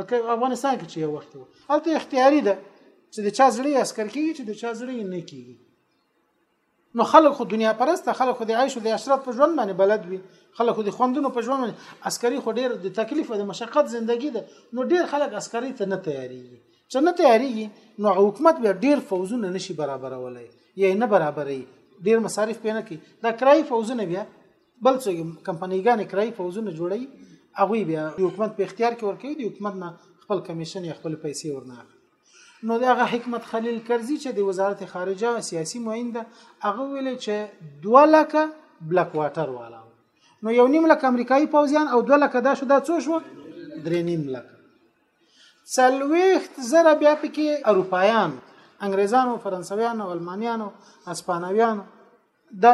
لکه افغانستان کې چې یو وخت و هلته اختیاري ده چې د چا زړه عسکر کېږي چې د چا زړه نه کېږي نو خلک خو دنیا پرسته خلک خو د عیش او د عشرت په ژوند باندې بلد وي خلک خو د خوندونو په ژوند باندې عسکري خو ډیر د تکلیف او د مشقت ژوندۍ ده نو ډیر خلک عسکري ته نه تیاریږي چې نه تیاریږي نو حکومت بیا ډیر فوزونه نشي برابرولای یا نه برابرې ډیر مصارف پې نه کوي دا کرای فوزونه بیا بل څه کمپنیګان کرای فوزونه جوړي هغه بیا حکومت په اختیار کې ورکوي د حکومت نه خپل کمیشن یا خپل پیسې ورنه نو دا هغه حکمت خلیل کرزی چې د وزارت خارجه سیاسي معین ده هغه ویل چې 2 لک بلک واټر والا نو یو نیم لک امریکایي پوځیان او 2 لک دا شو دا څو شو درې نیم لک څلويخت زره بیا پکې اروپایان انګريزانو فرانسویانو المانیانو اسپانویانو د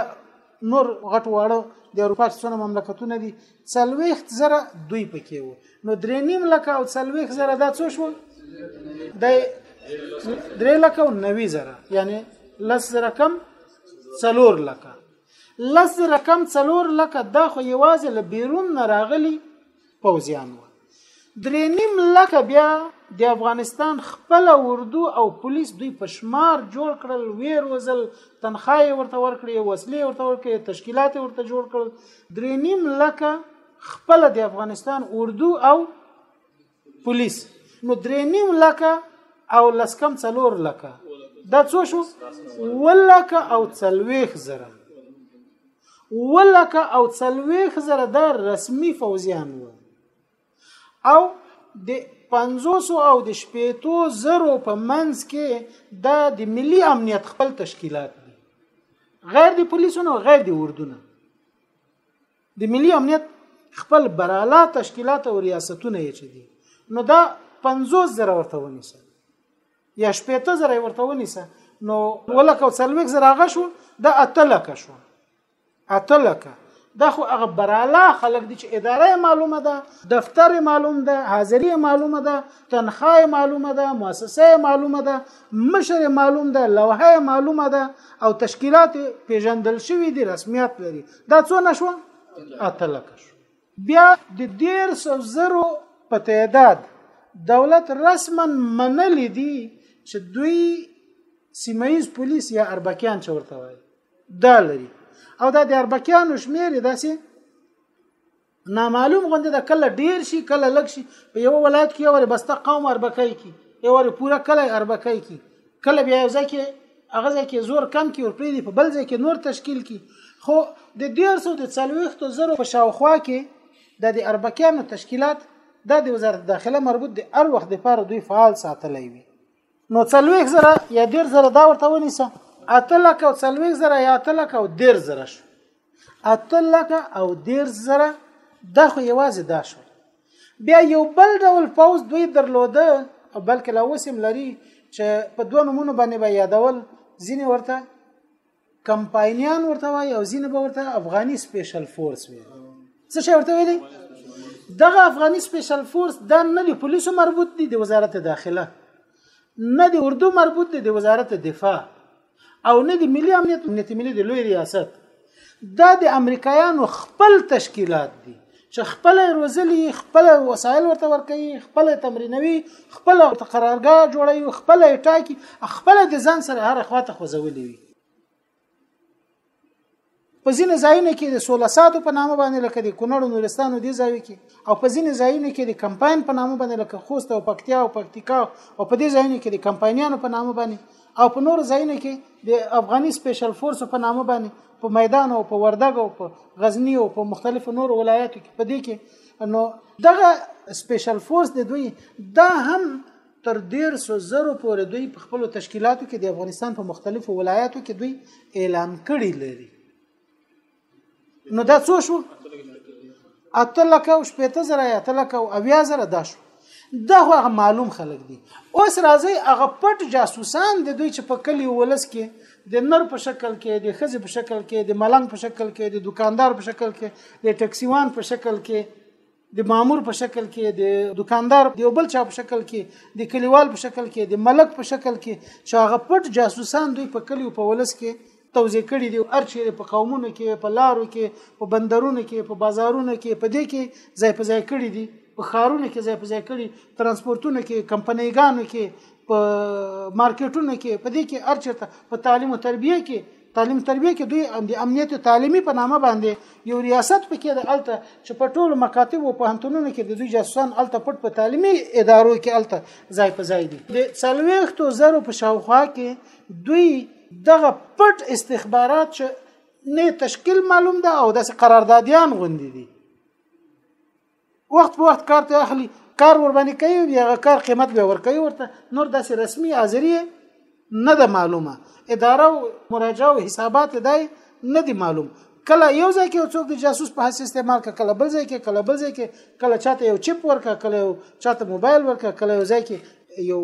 نور غټ واړه د اروپا چې څونه مملکتونه دي څلوېښت زره دوی پکې وو نو درې نیم لکه او څلوېښت زره دا څو شو د درې لکه او نوي زره یعنی لس زره کم څلور لکه لس زره کم څلور لکه دا خو یوازې له بیرون نه راغلي پوځیان و درې نیم لکه بیا د افغانستان خپل اردو او پولیس دوی په شمار جوړ کړل ویر وزل تنخواه ورته ورکړي وسلې ورته ورکړي تشکیلات ورته جوړ کړل درې نیم لکه خپل د افغانستان اردو او پولیس نو درې نیم لکه او لسکم څلور لکه دا څو شو ولکه او څلويخ زره ولکه او څلوېښت زره دا رسمي فوځیان وو او د پنځوسو او د شپېتو زرو په منځ کې دا د ملي امنیت خپل تشکیلات دي غیر د پولیسونو غیر د اردونه د ملي امنیت خپل براله تشکیلات او ریاستونه یې چې دي نو دا پنځوس زره ورته ونیسه یا شپېته زره یې ورته ونیسه نو ولکه او څلوېښت زره هغه شو دا اته لکه شو اته لکه دا خو هغه براله خلک دي چې اداره معلومه ده دفتر معلوم ده حاضری معلومه ده تنخواه معلومه ده مؤسسه معلومه ده مشر معلوم ده لوحه معلومه ده او تشکیلات پیژندل شوی دي رسمیت لري دا څو نشو اته لکه شو بیا د دیر سو زرو په تعداد دولت رسما منل دي چې دوی سیمایز پولیس یا اربکیان چورته وایي دا لري او دا د اربکیانو شمیر داسې نامعلوم غونډه د کله ډیر شي کله لږ شي په یو ولایت کې یو بسته قوم اربکای کی یو پورا کله اربکای کی کله بیا یو ځای کې هغه ځای کې زور کم کی ورپرې دی په بل ځای کې نور تشکیل کی خو د 1340 زرو په شاوخوا کې د د اربکیانو تشکیلات د د وزارت داخله مربوط د ار وخت د پاره دوی فعال ساتلی وي نو څلويخ زره یا ډیر زره دا ورته ونیسه اتلک او څلويخ زره یا اتلک او ډیر زره شو اته لکه او دیر زره دا خو یوازې دا شو بیا یو بل ډول فوز دوی درلوده او بلکې لا اوس هم لري چې په دوه نمونو باندې به یادول ځینې ورته کمپاینیان ورته وایي او ځینې به ورته افغاني سپیشل فورس وي څه شي ورته ویلي دغه افغاني سپیشل فورس دا نه د پولیسو مربوط دي د وزارت داخله نه د اردو مربوط دي د وزارت دفاع او نه د ملي امنیت امنیت ملي د لوی ریاست دا د امریکایانو خپل تشکیلات دي چې خپل روزلي خپل وسایل ورته ورکوي خپل تمرینوي خپل ورته قرارګاه جوړوي خپل ټاکي خپل د ځان سره هر خواته خوځولي وي په ځینې ځایونو کې د سولساتو په نامه باندې لکه د کونړ او نورستان او دې ځایو کې او په ځینې ځایونو کې د کمپاین په نامه باندې لکه خوست او پکتیا او پکتیکا او په دې ځایونو کې د کمپاینیانو په نامه باندې او په نور ځایونو کې د افغاني سپیشل فورس په نامه باندې په میدان او په وردګ او په غزنی او په مختلفو نور ولایاتو کې په دې کې نو دغه سپیشل فورس د دوی دا هم تر دیرشو زرو پورې دوی په خپل تشکیلاتو کې د افغانستان په مختلفو ولایاتو کې دوی اعلان کړي لري نو دا څو شو اته لکه او شپېته زره یا اته لکه او اویا زره دا شو دا هغه معلوم خلک دي اوس راځي هغه پټ جاسوسان د دوی چې په کلی ولس کې د نر په شکل کې د خزې په شکل کې د ملنګ په شکل کې د دکاندار په شکل کې د ټکسیوان په شکل کې د مامور په شکل کې د دکاندار د یو بل چا په شکل کې د کلیوال په شکل کې د ملک په شکل کې چې هغه پټ جاسوسان دوی په کلیو په ولس کې توزیع کړي دي هر چیرې په قومونو کې په لارو کې په بندرونو کې په بازارونو کې په دې کې ځای په ځای کړي دي په خارونو کې ځای په ځای کړي ترانسپورتونو کې کمپنیګانو کې په مارکیټونو کې په دې کې هر چیرته په تعلیم او تربیه کې تعلیم تربیه کې دوی د امنیت تعلیمي په نامه باندې یو ریاست پکې د الته چې په ټولو مکاتب او پوهنتونونو کې د دوی جاسوسان الته پټ په تعلیمي ادارو کې الته ځای په ځای دي د څلوېښتو زرو په شاوخوا کې دوی دغه پټ استخبارات چې نه تشکیل معلوم ده او داسې قراردادیان غوندي دي وخت په وخت کار ته اخلي کار ور باندې کوي او هغه کار قیمت به ور کوي ورته نور داسې رسمي حاضری نه ده معلومه اداره او مراجعه او حسابات دای نه دي معلوم کله یو ځای کې څوک د جاسوس په حیثیت استعمال کړه کله بل ځای کې کله بل ځای کې کله چاته یو چپ ورکړه کله یو چاته موبایل ورکړه کله یو ځای کې یو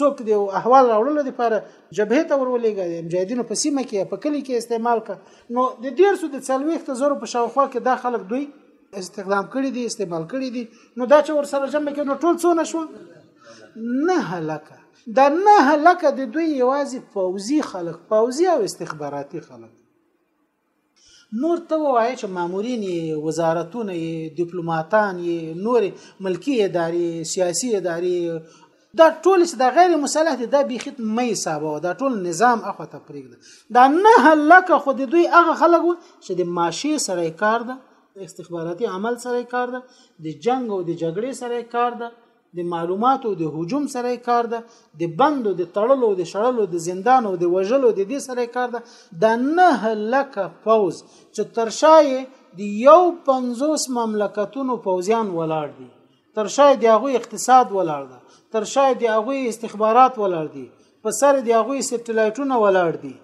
څوک دی احوال راوړل د پاره جبهه ته ورولېږه د مجاهدینو په سیمه کې په کلی کې استعمال ک نو د ډیر سو د 40 زره په شاوخوا کې دا خلک دوی استخدام کړي دي استعمال کړي دي نو دا چې ور سره جمع کې نو ټول څونه شو نه هلکه دا نه هلکه د دوی یوازې فوزي خلق فوزي او استخباراتي خلق نور ته وایي چې مامورین وزارتونه ډیپلوماټان نور ملکی ادارې سیاسي ادارې دا ټول چې دا غیر مصالح دي دا بیخیت مې حسابو دا ټول نظام اخو ته پرېږده دا نه لک خو د دوی هغه خلک چې د ماشي سره کار ده استخباراتي عمل سره کار ده د جنگ او د جګړې سره کار ده د معلوماتو د هجوم سره کار ده د بندو د تړلو د شړلو د زندان او د وژلو د دې سره کار ده د نه لک فوز چې ترشای د یو 50 مملکتونو فوزیان ولاړ دي تر شاید د هغوی اقتصاد ولاړ ده تر شاید د هغوی استخبارات ولاړ دي په سر د هغوی سټلایټونه ولاړ دي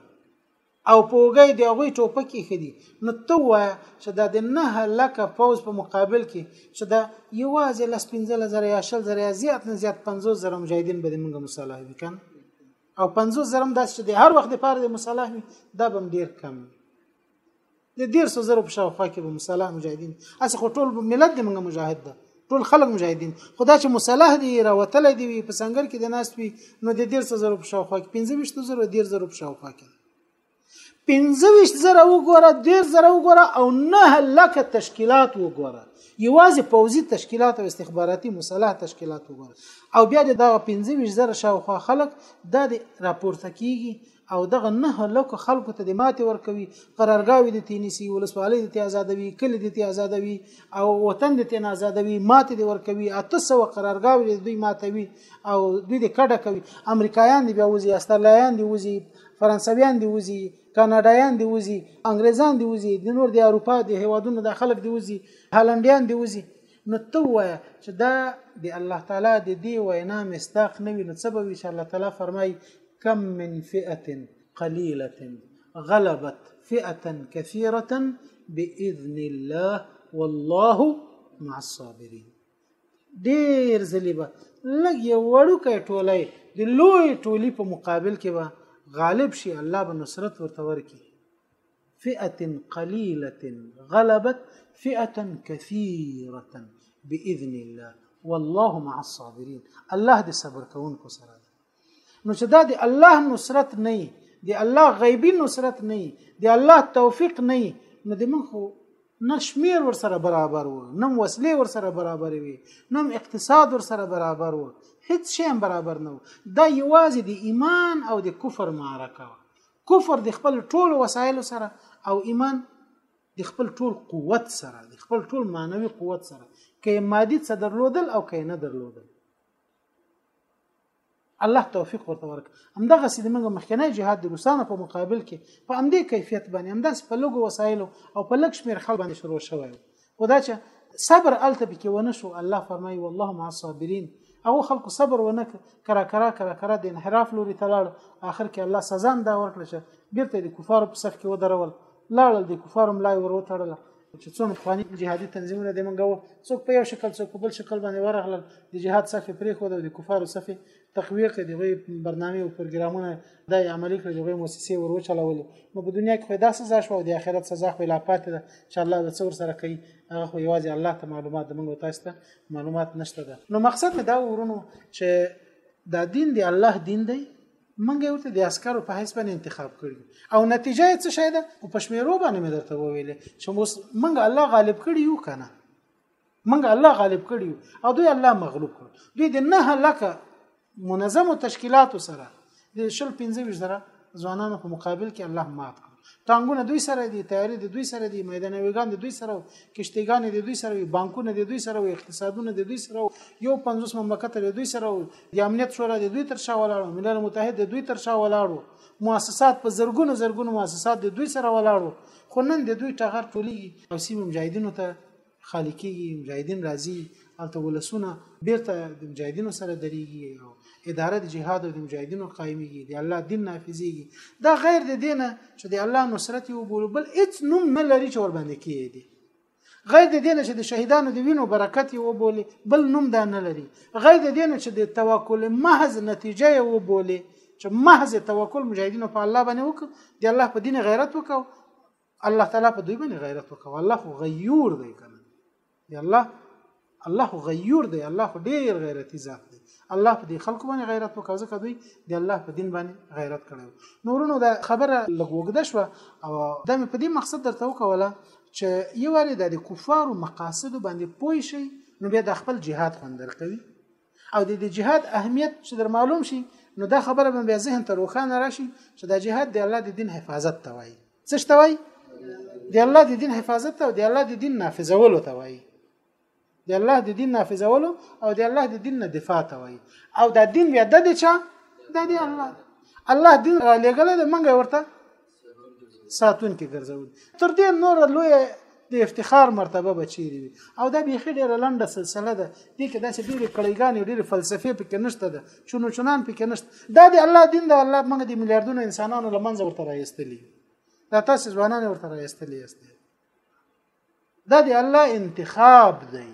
او په وګي د هغوی ټوپکې خدي نو ته وایه چې دا د نه لکه پوز په مقابل کې چې دا یوازې لس پنځله زره یا شل زره یا زیات نه زیات پنځوس زره مجاهدین به موږ مصالح وکړ او پنځوس زره هم داسې چې د هر وخت لپاره د مصالح دا به ډیر کم وي د دیر سو زرو په شاوخوا کې به مصالح مجاهدین اس خو ټول ملت د موږ مجاهد ده ټول خلک مجاهدین خدا چې مصالح دی راوتل دی وي په سنگر کې د ناس وي نو د دیر سو زرو په شاوخوا کې 25 زرو دیر زرو په شاوخوا کې 25 زره وګوره دیر زره وګوره او نه لکه تشکیلات وګوره یوازې پوزي تشکیلات او استخباراتي مصالح تشکیلات وګوره او بیا د 25 زره شاوخوا خلک د راپورته کیږي او دغه نه لکه خلکو ته د ماتې ورکوي قرارګاوې د تینیسي ولسوالۍ د تی آزادوي کلی د تی آزادوي او وطن د تین آزادوي ماتې د ورکوي اته سوه قرارګاوې د دوی ماتوي او دوی د کډه کوي امریکایان دی بیا وځي استرلیایان دی وځي فرانسویان دی وځي کاناډایان دی وځي انګریزان دی وځي د نور د اروپا د هیوادونو د خلک دی وځي هالنډیان دی وځي نو ته وایه چې دا د الله تعالی د دې وینا مصداق نه وي نو څه به وي چې الله تعالی فرمایي کم من فئه قلیله غلبت فئه کثیره باذن الله والله مع الصابرین ډیر ځلې به لږ یو وړوکی ټولی د لوی ټولی په مقابل کې به غالب شي الله به نصرت ورته ورکړي فئة قليلة غلبت فئة كثيرة بإذن الله والله مع الصابرين الله دې صبر کوونکو سره نو چې دا د الله نصرت نه دی الله غیبی نصرت نه دی الله توفیق نه نو د موږ خو نشمیر ور سره برابر و نم وسلې ور سره برابر وي نم اقتصاد ور سره برابر و هیڅ شی برابر نه و دا یوازې د ایمان او د کفر معرکه و کفر د خپل ټول وسایل سره او ایمان د خپل ټول قوت سره د خپل ټول معنوي قوت سره کې مادي څه درلودل او کې نه درلودل الله توفیق ورته ورک همدغه سید موږ مخکنی جهاد د روسانو په مقابل کې په همدې کیفیت باندې همداس په لګو وسایلو او په لک شمیر خلک باندې شروع شوی خدا چې صبر الته پکې ونه شو الله فرمایي والله مع الصابرین او خلکو صبر ونه کرا کرا کرا کرا د انحراف لوري ته لاړ اخر کې الله سزا هم دا ورکړه چې بیرته د کفارو په صف کې ودرول لاړل د کفارو ملای ور وتړل چې څومره پخواني جهادي تنظیمونه د منګو څوک په یو شکل څوک په بل شکل باندې ورغلل د جهاد صفې پرې خو د کفارو صفې تقویه کړي دغه برنامه او پروګرامونه د عملی کړي دغه موسسې ور وچلولې نو په دنیا کې خدا سزا شو او د آخرت سزا خو لا پاتې ده چې الله به څور سره کوي هغه خو یوازې الله ته معلومات د موږ تاسو ته معلومات نشته ده نو مقصد مې دا ورونو چې دا دین دی الله دین دی منګ یو ته د عسکرو په حساب باندې انتخاب کړی او نتیجه یې څه شاید په پښمیرو باندې مې درته وویل چې موږ الله غالب کړی یو کنه منګه الله غالب کړی او دوی الله مغلوب کړ دوی د نه لکه منظمو تشکیلاتو سره د شل 15 زره ځوانانو په مقابل کې الله مات کړ ټانګونه دوی سره دي تیاری د دوی سره دي میدانویګان د دوی سره کشتیګان د دوی سره بانکونه د دوی سره اقتصادونه د دوی سره یو 50 مملکت د دوی سره د امنیت شورا د دوی تر شا ولاړو ملل متحد د دوی تر شا ولاړو مؤسسات په زرګونو زرګونو مؤسسات د دوی سره ولاړو خو نن د دوی ټغر ټولیږي او سیمه مجاهدینو ته خالي کېږي، مجاهدین راځي، هلته ولسونه بیرته د مجاهدینو سره درېږي او اداره د جهاد او د مجاهدینو قایمېږي، د الله دین نافذېږي. دا غیر د دې نه چې د الله نصرت یې وبولو، بل هېڅ نوم نه لري چې ورباندې کېږدي. غیر د دې نه چې د شهیدانو د وینو برکت یې وبولي، بل نوم دا نه لري. غیر د دې نه چې د توکل محض نتیجه یې وبولي، چې محض توکل مجاهدینو په الله باندې وکړ، د الله په دین غیرت وکړ الله تعالی په دوی باندې غیرت وکاو الله خو غیور دی کنه یا الله الله خو غیور دی الله خو ډیر غیرتی ذات دی الله په دې خلکو باندې غیرت وکاو ځکه دوی د الله په دین باندې غیرت کړو نورونو دا خبره لګوګده شو او دا مې په دې مقصد درته وکوله چې یو واري د کفارو مقاصد باندې پوي شي نو بیا د خپل جهاد خوندر کوي او د جهاد اهمیت چې در معلوم شي نو دا خبره به بیا ذهن ته روښانه راشي چې دا جهاد د الله د دین حفاظت ته وایي څه شته وای د الله د دین حفاظت ته او د الله د دین نافذولو ته وای د الله د دین نافذولو او د الله د دین نه دفاع ته وای او دا دین بیا د دې چا د دې الله الله دین را لګل د منګه ورته ساتون کې ګرځول تر دې نور لوی د افتخار مرتبه به چیرې وي او دا بیخي ډېره لنډه سلسله ده دې کې داسې ډېرې کړیګانې ډېرې فلسفې پکې نشته ده چونو چنان پکې نشته دا د الله دین د الله موږ د میلیارډونو انسانانو له منځه ورته راایستلي دا تاسې ځوانان ورته راایستلي یاست دا د الله انتخاب دی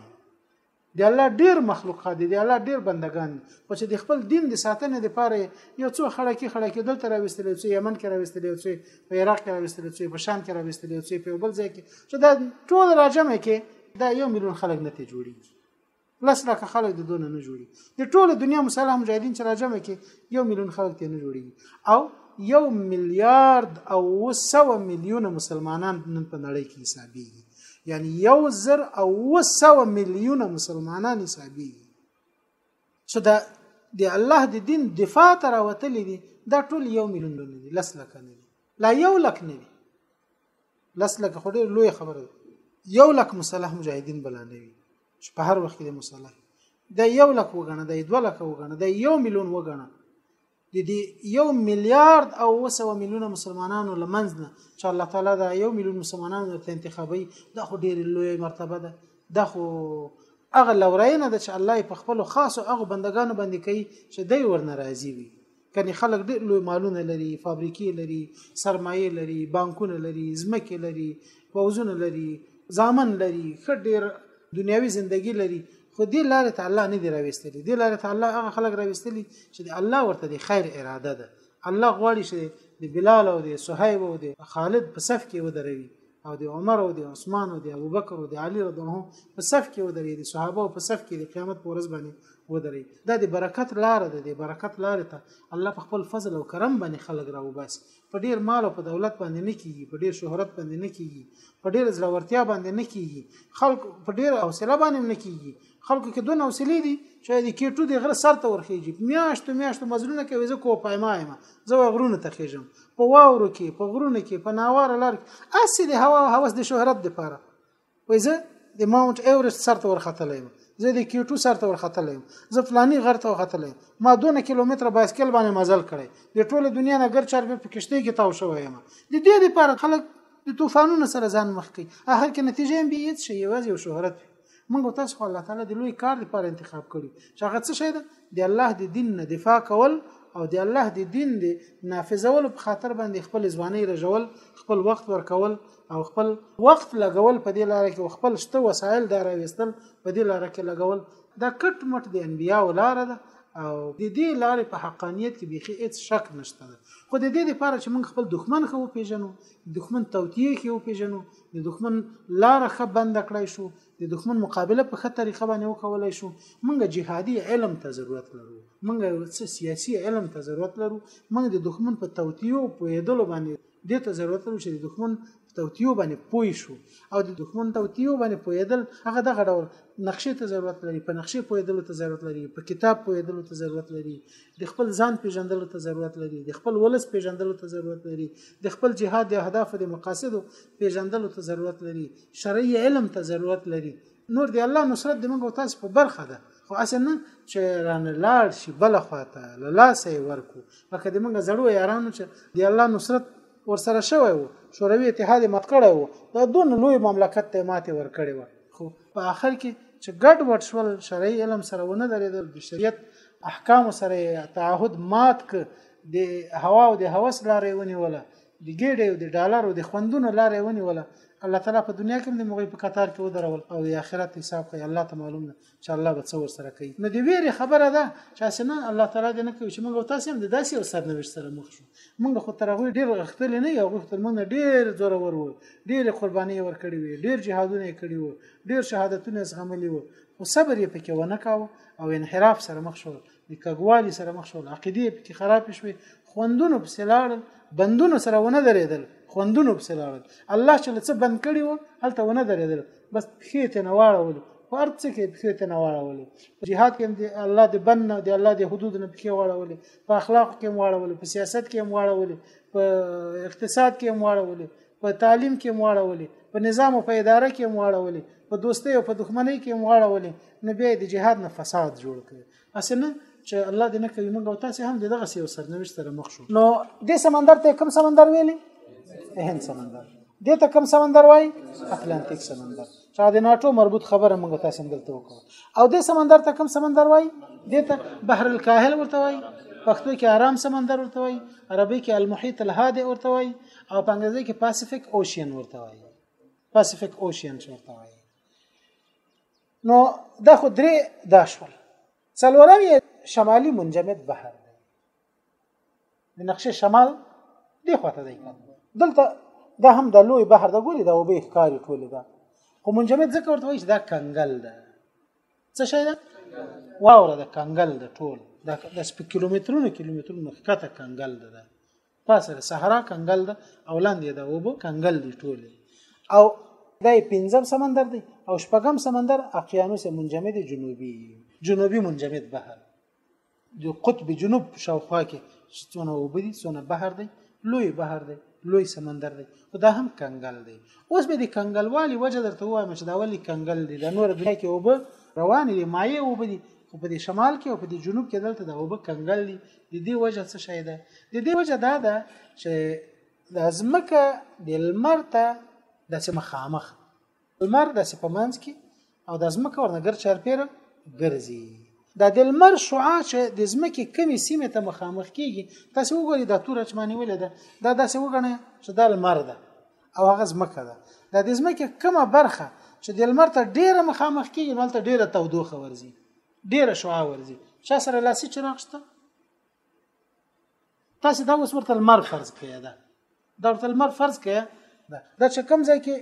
دی الله ډیر مخلوقات دی دی الله ډیر بندگان دی خو چې د خپل دین د ساتنې لپاره یو څو خړکی خړکی دلته راوستل یو څو یمن کې راوستل یو څو په عراق کې راوستل یو څو په شام کې راوستل یو څو په بل ځای کې چې دا ټول راجمع کې دا یو میلیون خلک نه ته جوړیږي لس لکه خلک د دونه نه جوړي د ټوله دنیا مسلمان مجاهدین چې راجمع کې یو میلیون خلک ته نه جوړي او یو میلیارد او 100 میلیون مسلمانان نن په نړۍ کې حسابيږي یعنی یو زر او وسو میلیون مسلمانان حسابي چې دا د الله د دین دفاع تر وتلې دي دا ټول یو میلیون نه دي لس لک نه دي لا یو لک نه دي لس لک خو ډېر لوی خبره ده یو لک مسلح مجاهدین بلا نه وي چې په هر وخت کې د مسلح دا یو لک وګڼه دا دوه لک وګڼه دا یو میلیون وګڼه د دې یو میلیارد او وسو میلیونه مسلمانانو لمنځ نه چې الله تعالی دا یو میلیون مسلمانانو ته انتخابي دا خو ډېر لوی مرتبه ده دا خو هغه لورینه ده چې الله په خپل خاصو هغه بندگانو باندې کوي چې دوی ورنه راضي وي کني خلک ډېر لوی مالونه لري فابریکې لري سرمایه لري بانکونه لري ځمکې لري پوزونه لري ځامن لري خډیر دنیوي زندگی لري خو دې لارې ته الله نه دی راوستلی دې لارې ته الله هغه خلک راوستلی چې د الله ورته د خیر اراده ده الله غواړي چې د بلال او د صهیب او د خالد په صف کې ودروي او د عمر او د عثمان او د ابوبکر او د علی رضی الله په صف کې ودرې د صحابه په صف کې د قیامت پر ورځ باندې ودرې دا د برکت لار ده د برکت لار ته الله په خپل فضل او کرم باندې خلق راوباسي په ډېر مال او په دولت باندې نه کیږي په ډېر شهرت باندې نه کیږي په ډېر زړورتیا باندې نه کیږي خلک په ډېر حوصله باندې نه کیږي خلکو کې دون حوصله دي چې د کېټو د غره سر ته ورخیږي میاشتو میاشتو مزلونه کوي زه کو پایما یم زه غرونه ته خېږم په واورو کې په غرونه کې په ناواره لار کې اسې د هوا هوس د شهرت لپاره وای زه د ماونټ ایورست سر ته ورختلی یم زه د کیټو سر ته ورختلی یم زه فلانی غر ته ورختلی یم ما دونه کیلومتر بایسکل باندې مزل کړی د ټوله دنیا نه ګر چاربې په کشته کې تاو شوی یم د دې لپاره خلک د طوفانونو سره ځان مخ کوي اخر کې نتیجه هم به هیڅ شي یوازې یو شهرت وي موږ تاسو خو الله تعالی د لوی کار لپاره انتخاب کړی چې هغه څه شي ده د الله د دین نه دفاع کول او د الله د دین د نافذولو په خاطر باندې خپل ځواني رژول خپل وخت ورکول او خپل وخت لګول په دې لار کې او خپل شته وسایل د راويستل په دې لار کې لګول دا کټ مټ د انبیا ولاره ده او د دې لارې په حقانیت کې بيخي هیڅ شک نشته ده خو د دې لپاره چې موږ خپل دښمن خو پیژنو دښمن توتیه کې پیژنو د دښمن لار خه بند کړای شو د دښمن مقابله په خه طریقه باندې وکولای شو موږ جهادي علم ته ضرورت لرو موږ سیاسي علم ته ضرورت لرو موږ د دښمن په توتیه او پوهېدلو باندې دې ته ضرورت لرو چې د دښمن په توتیو باندې پوه شو او د دښمن توتیو باندې پوهېدل هغه دغه ډول نقشې ته ضرورت لري په نقشې پوهېدلو ته ضرورت لري په کتاب پوهېدلو ته ضرورت لري د خپل ځان پیژندلو ته ضرورت لري د خپل ولس پیژندلو ته ضرورت لري د خپل جهاد د اهدافو د مقاصدو پیژندلو ته ضرورت لري شرعي علم ته ضرورت لري نور دی الله نصرت د موږ تاسو په برخه ده خو اسې نه چې رانه لاړ شي بل خواته له لاسه یې ورکو لکه د موږ زړو یارانو چې د الله نصرت ورسره شوی وو شوروي اتحاد مات کړی وو دا دون لوی مملکت ته ماته ورکړی وو خو په آخر کې چې ګډ وډ شول شرعي علم سره ونه درېدل د شریعت احکام سره تعهد مات ک د هوا او د هوس لارې ونیوله د ګېډې او د ډالر او د خوندونو لارې ونیوله الله تعالی په دنیا کې د مغوی په قطار کې ودرول او د آخرت حساب کوي الله ته معلوم نه چې الله به څه ورسره کوي نو د ویرې خبره ده چې اسنه الله تعالی دې نه کوي چې موږ تاسو هم د داسې یو سرنوشت سره مخ شو موږ خو تر هغه ډیر غختلې نه یو غختل موږ ډیر زور ور وو ډیر قرباني ور کړې وي ډیر جهادونه یې کړې وو ډیر شهادتونه زغملې وو خو صبر یې پکې ونه کاوه او انحراف سره مخ شو د کګوالي سره مخ شول عقیدې پکې خراب شوې خوندونو په سلاړل بندونو سره ونه درېدل خوندونو په سلاړل الله چې لڅ بند کړي وو هلته ونه درېدل بس پښې ته نه واړول فرض څه کې پښې ته نه واړول جهاد کې د الله د بند نه د الله د حدود نه پښې واړول په اخلاق کې واړول په سیاست کې واړول په اقتصاد کې واړول په تعلیم کې واړول په نظام او په اداره کې واړول په دوستۍ او په دښمنۍ کې واړول نو بیا د جهاد نه فساد جوړ کړي اسنه چې الله دې نه کوي موږ او تاسو هم دغه سیو سرنوشت سره مخ شو نو د سمندر ته کوم سمندر ویلي هند سمندر دې ته کوم سمندر وای اتلانتیک سمندر چا د ناتو مربوط خبره موږ تاسو هم دلته وکړه او د سمندر ته کوم سمندر وای دې ته بحر الکاهل ورته وای پښتو کې آرام سمندر ورته وای عربي کې المحيط الهادئ ورته وای او په انګریزي کې پاسفیک اوشین ورته وای پاسفیک اوشین ورته وای نو دا خو درې دا شول څلورم یې شمالي منجمد بحر دی د نقشې شمال دی خواته دی دلته دا هم د لوی بحر د ګوري دا او به ښکاری ټوله ده خو منجمد ځکه ورته وایي دا کنګل ده څه شي ده واوره د کنګل د ټول د سپ کیلومترونو کیلومترونو ښکته کنګل ده پاسه د صحرا کنګل ده او لاندې د اوبو کنګل دي ټول او دا پنځم سمندر دی او شپږم سمندر اقیانوس منجمد جنوبي جنوبي منجمد بحر د قطب جنوب شاوخوا کې څونه اوبه دي څونه بحر دی لوی بحر دی لوی سمندر دی او دا هم کنګل دی اوس به د کنګلوالي وجه درته وایم چې دا ولي کنګل دی د نور دنیا کې اوبه روانې دي مایع اوبه دي خو په دې شمال کې او په دې جنوب کې دلته د اوبه کنګل دي د دې وجه څه شی ده د دې وجه دا ده چې د ځمکه د لمر ته داسې مخامخ لمر داسې په منځ کې او د ځمکه ورنګر چارپیره ګرځي دا د لمر شعاع چې د ځمکې کمی سیمه ته مخامخ کیږي تاسو وګورئ دا تور چې معنی ولې ده دا داسې وګڼئ چې دا لمر ده او هغه ځمکه ده دا د ځمکې کومه برخه چې د لمر ته ډیره مخامخ کیږي نو ته ډیره تودوخه ورزي ډیره شعاع ورځي چا سره لاسي چراغ شته تاسو دا اوس ورته المر فرض کړئ دا دا ورته المر فرض کړئ دا دا چې کوم ځای کې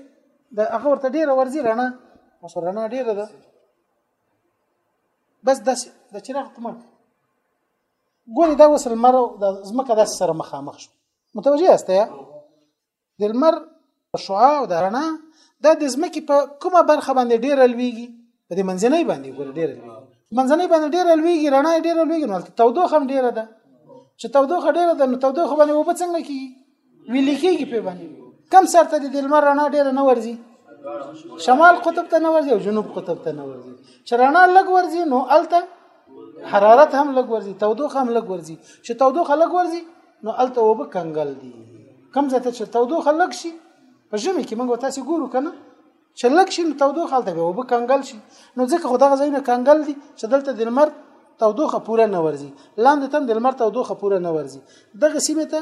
دا هغه ورته ډیره ورځي رڼا اوس رڼا ډیره ده بس داس د چراغ تمر ګوري دا اوس المر د زمکه داس سره مخامخ شو متوجه یاست یا د لمر شعاع او د رڼا دا د ځمکې په کومه برخه باندې ډیره لویږي په دې منځنۍ باندې ګور ډیره لویږي منځنۍ باندې ډیره لویږي رڼا ډیره لویږي نو تودوخه هم ډیره ده چې تودوخه ډیره ده نو تودوخه باندې وب څنګه کیږي ویل کیږي په باندې کم سر ته د لمر رڼا ډیره نه ورځي شمال قطب ته نه ورځي او جنوب قطب ته نه ورځي چې رڼا لګ ورځي نو الته حرارت هم لګ ورځي تودوخه هم لګ ورځي چې تودوخه لګ ورځي نو الته وب کنګل دي کم ځای ته چې تودوخه لږ شي په ژمي کې موږ تاسو ګورو کنه چې لږ شي نو تودوخه هلته به وب کنګل شي نو ځکه خو دغه ځایونه کنګل دي چې دلته د لمر تودوخه پوره نه ورځي لاندې تم د لمر تودوخه پوره نه ورځي دغه سیمه ته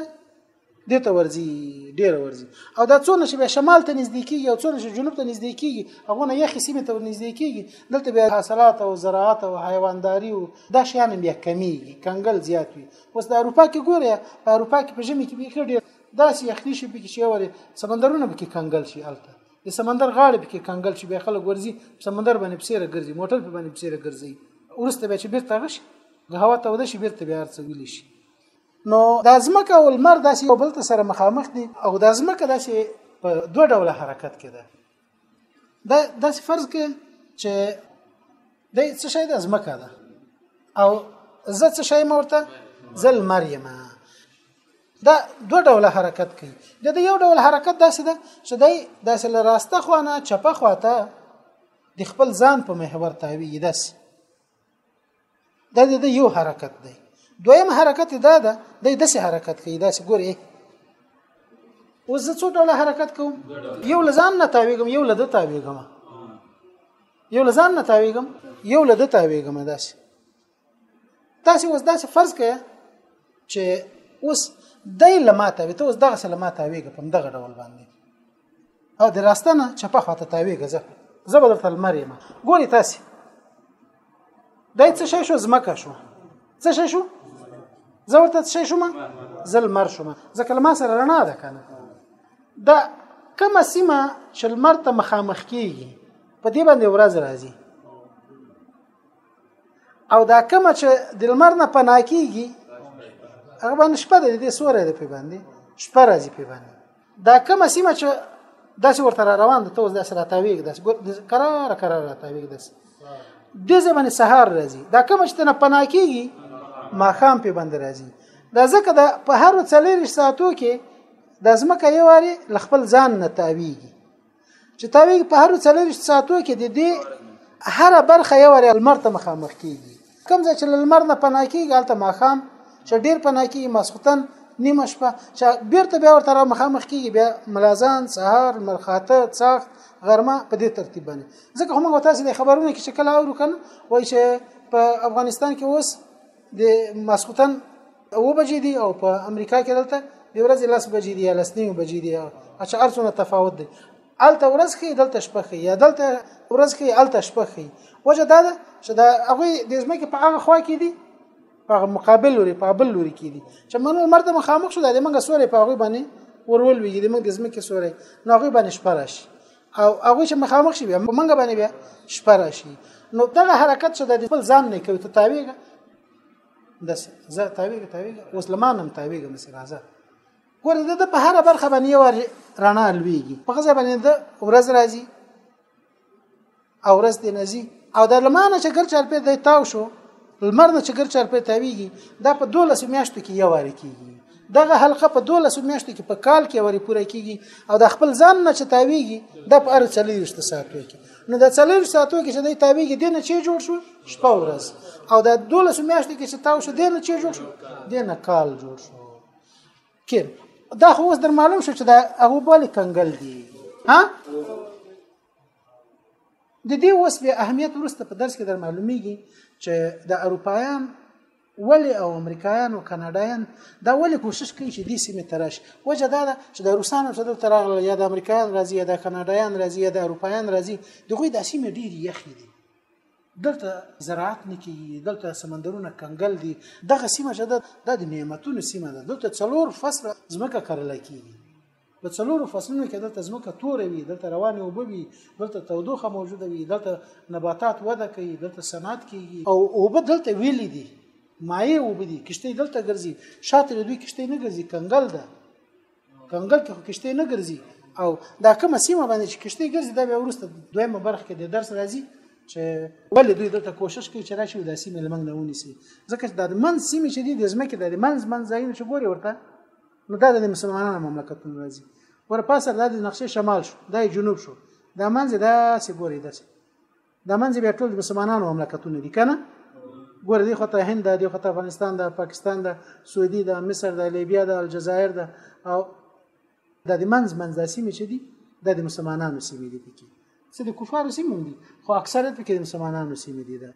دې ته ورځي ډیر ورځي او دا څونه چې به شمال ته نږدې کیږي او څونه چې جنوب ته نږدې کیږي هغه نه یخې سیمه ته نږدې کیږي دلته بیا حاصلات او زراعت او حیوانداری او دا شیان بیا کمیږي کنګل زیات وي اوس د اروپا کې ګوري په اروپا کې په ژمي کې به ډیر داسې یخني شي به کې شي وري سمندرونه به کې کنګل شي الته د سمندر غاړې به کې کنګل شي به خلک ورزي سمندر باندې پسیره ګرځي موټر په باندې پسیره ګرځي ورسته به چې بیرته غشي د هوا توده شي بیرته بیا ارڅ ویل شي نو د ازمکه او المر داسې یو بل سره مخامخ دي او د ازمکه داسې په دوه ډوله حرکت کې ده دا داسې فرض کې چې د څه شي د ځمکه ده او زه څه شي مورته زل مریم دا دوه ډوله حرکت کوي د دې یو ډول حرکت داسې ده چې دی داسې لراسته خوانه چپه خواته د خپل ځان په محور تاوی داسې دا د یو حرکت دی دویم حرکت دا ده د داسې حرکت کوي داسې ګوري اوس زه څو ډول حرکت کوم یو لزان نه تاویږم یو لده تاویږم یو لزان نه تاویږم یو لده تاویږم داسې تاسو اوس داسې فرض کړئ چې اوس دای لماته وي ته اوس دغه سلامات ویګ په دغه ډول باندې او د راستنه چپه خواته تاویږه زه زه به درته لمر یم ګوري تاسو دا څه شي شو زمکه شو څه شي شو زه ورته څه شي شوم زه لمر شوم ځکه لمر سره رڼا ده کنه دا کومه سیمه چې لمر ته مخامخ کیږي په دې باندې ورځ راځي او دا کومه چې د لمر نه پناه کیږي هغه باندې شپه د دې سورې ده په باندې شپه راځي په باندې دا کومه سیمه چې داسې ورته را روان ده ته اوس داسې راتاویږي داسې کرار کرار راتاویږي داسې د زمن سهار راځي دا کوم چې نه پنا کیږي ماخام په بند راځي دا ځکه دا په هر څلور ساعتو کې د ځمکه یو واري ل خپل ځان نه تاویږي چې تا وی په هر 24 ساعتو کې د دې هر برخه یو ور لمر ته مخامخ کیږي کوم ځای چې لمر نه پناه کیږي هلته ماخام چې ډیر پناه کیږي ماسختن نیمه شپه چې بیرته بیا ورته مخامخ کیږي بیا ملازان سهار مرخاته څاخت غرمه په دې ترتیب باندې ځکه هم تاسو د خبرونه کې شکل اورو کنه وای چې په افغانستان کې اوس د ماسختن او بجې دي او په امریکا کې دلته د ورځې لس بجې دي یا لس نیمې بجې دي چې هر څونه تفاوت دی هلته ورځ ښي دلته شپه ښي یا دلته ورځ ښي هلته شپه ښي وجه دا ده چې د هغوی د ځمکې په هغه خوا کې دي په مقابل لوري په بل لوري کې دي چې موږ لمر ته مخامخ شو د موږ سورې په هغوی باندې ورول ویږي د موږ د ځمکې سورې نو هغوی باندې شپه راشي او هغوی چې مخامخ شي بیا موږ باندې بیا شپه راشي نو دغه حرکت چې د خپل ځان نه کوي ته تاویږي لس زه تاویږه تاویږه اوس لمانم تاویږه مس راځه ګوره د په هر برخه باندې یو رڼا لویږي په غزه باندې د ورځ راځي او ورځ دې نزي او د لمانه چې ګر چار په دی تاو شو لمر نه چې ګر چار په تاویږي دا په 12 میاشتو کې یو واری کیږي دغه حلقه په 12 میاشتو کې په کال کې وری پوره کیږي او د خپل ځان نه چې تاویږي د په ار 40 ساعتو کې نو د 40 ساعتو کې چې د تاویږي د نه چې جوړ شو شپه ورځ او د 12 میاشتو کې چې تاو شو د نه چې جوړ شو د نه کال جوړ شو کې دا خو اوس در معلوم شو چې دا هغه بل کنګل دی ها د دې وسبه اهمیت ورسته په درس کې در معلومیږي چې د اروپایان ولې او امریکایان او کاناډایان دا ولې کوشش کوي چې دې سیمې ته راشي وجه دا ده چې د روسانو ته دلته راغله یا د امریکایان راځي یا د کاناډایان راځي یا د اروپایان راځي دغوی دا سیمې ډېرې یخې دي دلته زراعت نه کیږي دلته سمندرونه کنګل دي دغه سیمه چې ده د نعمتونو سیمه ده دلته څلور فصل ځمکه کرل کیږي په څلورو فصلونو کې دلته ځمکه توره وي دلته روانې اوبه وي دلته تودوخه موجوده وي دلته نباتات وده کوي دلته صنعت کیږي او اوبه دلته ویلې دي مایع اوبه دي کشته دلته ګرځي شاته دوی کشته نه ګرځي کنګل ده کنګل کې خو کشته نه ګرځي او دا کومه سیمه باندې چې کشته ګرځي دا بیا ورسته دویمه برخه کې د درس راځي چې ولې دوی دلته کوشش کوي چې راشي د سیمې لمنګ نه ونیسي ځکه چې د من سیمه چې دي د ځمکې د منځ منځ ځایونه چې ګوري ورته نو دا د مسلمانانو مملکتونه راځي ورپاسه دا د نقشې شمال شو دا جنوب شو دا منځ دا سي ګوري دا سي دا منځ بیا ټول مسلمانانو مملکتونه دي کنه ګور دي خطه هند دي خطه افغانستان ده پاکستان ده سعودي ده مصر ده لیبیا ده الجزایر ده او د دې منځ منځ سیمې چې دي د مسلمانانو سیمې دي پکې څه د کفارو سیمې دي خو اکثریت پکې د مسلمانانو سیمې دي ده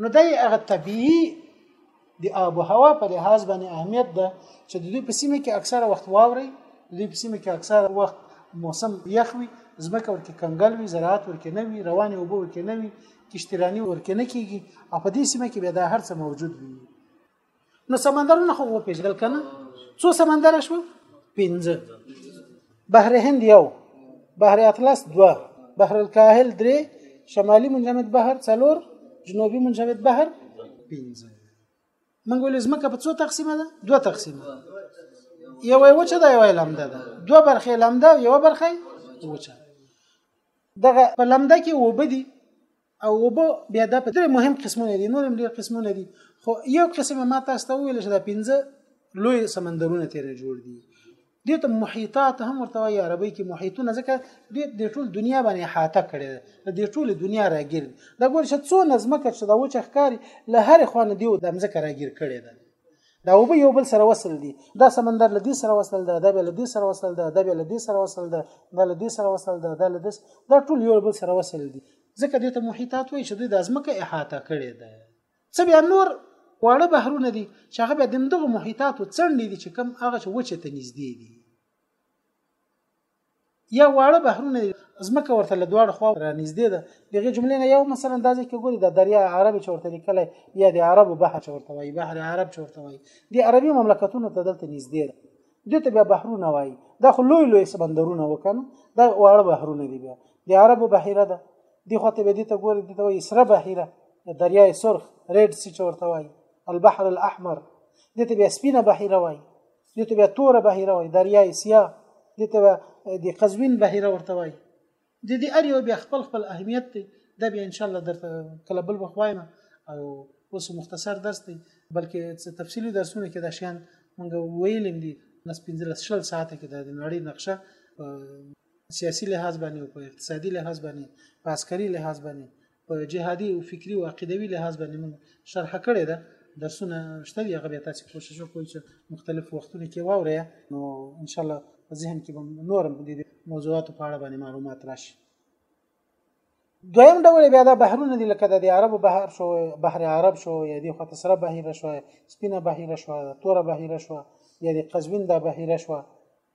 نو دا هغه طبيعي د آب و هوا په لحاظ باندې اهمیت ده چې د دوی په سیمه کې اکثره وخت واوري د دوی په سیمه کې اکثره وخت موسم یخ وي ځمکه ورکې کنګل وي زراعت ورکې نه وي روانې اوبه ورکې نه وي کشتیرانی ورکې نه کیږي او په دې سیمه کې بیا دا هر څه موجود وي نو سمندرونه خو وو پیژدل کنه څو سمندر شو پنځه بحر هند یو بحر اطلس دوا بحر الکاهل درې شمالي منجمد بحر څلور جنوبي منجمد بحر پنځه موږ ولې زمکه په څو تقسیمه ده دوه تقسیمه یو یو چې دا یو لمده ده دوه برخې لمده یو برخې وچه دغه په لمده کې وبدي او اوبه بیا د په درې مهم قسمونه دي نور هم ډېر قسمونه دي خو یو قسم ما تاسو ته وویل چې دا پنځه لوی سمندرونه تیر جوړ دي دې ته محیطات هم ورته وایي عربی کې محیطونه ځکه دې د ټول دنیا باندې احاطه کړي ده د ټول دنیا راګیر دي دا ګور چې څو نظمکه چې دا وچه ښکاری له هر خوانه دیو د مزکه راګیر کړي ده دا وبه یو بل سره وصل دي دا سمندر لدی سره وصل ده دا به لدی سره وصل ده دا به لدی سره وصل ده دا لدی سره وصل ده دا لدی دا ټول یو بل سره وصل دي ځکه دې ته محیطات وایي چې د ځمکه احاطه کړې ده څه بیا نور واړه بحرونه دي چې هغه به د دغه محیطاتو څنډې دي چې کم هغه چې وچه ته نږدې دي یا واړه بحرونه ځمکه ورته له دواړو خوا را نږدې ده د هغې جملې نه یو مثلا دا ځای کې ګوري د دریا عربي چې ورته لیکلی یا د عربو بحر چې ورته وایي بحر عرب چې ورته وایي د عربي مملکتونو ته دلته نږدې ده دوی ته بیا بحرونه وایي دا خو لوی لوی سمندرونه وکنه دا واړه بحرونه دي بیا د عربو بحیره ده دی خو ته به دې ته ګوري دې ته وایي سره بحیره دریای سرخ ریډ سی چې ورته وایي البحر الاحمر دې ته بیا سپینه بحیره وایي دې ته بیا توره بهیره وایي دریای سیا دې ته د قزوین بهیره ورته وایي د دې ار یو بیا خپل خپل اهمیت دی دا بیا ان شاء الله درته کله بل وخت وایم او اوس مختصر درس دی بلکې تفصیلی درسونه کې دا شیان مونږ ویلم دي نس 15 شل ساعت کې د نړۍ نقشه سیاسي لحاظ باندې او په اقتصادي لحاظ باندې په عسکري لحاظ باندې په جهادي او فکری او عقیدوي لحاظ باندې موږ شرح کړې ده درسونه شته دي هغه به تاسو کوشش وکړئ چې مختلف وختونه کې واورئ نو ان شاء الله په ذهن کې به نورم د موضوعاتو په اړه باندې معلومات راشي دویم ډول بیا دا بحرونه دي لکه د عربو بحر شو بحر عرب شو یا دی خو تسره بحیره شو سپینه بحیره شو توره بحیره شو یا د قزوین دا بحیره شو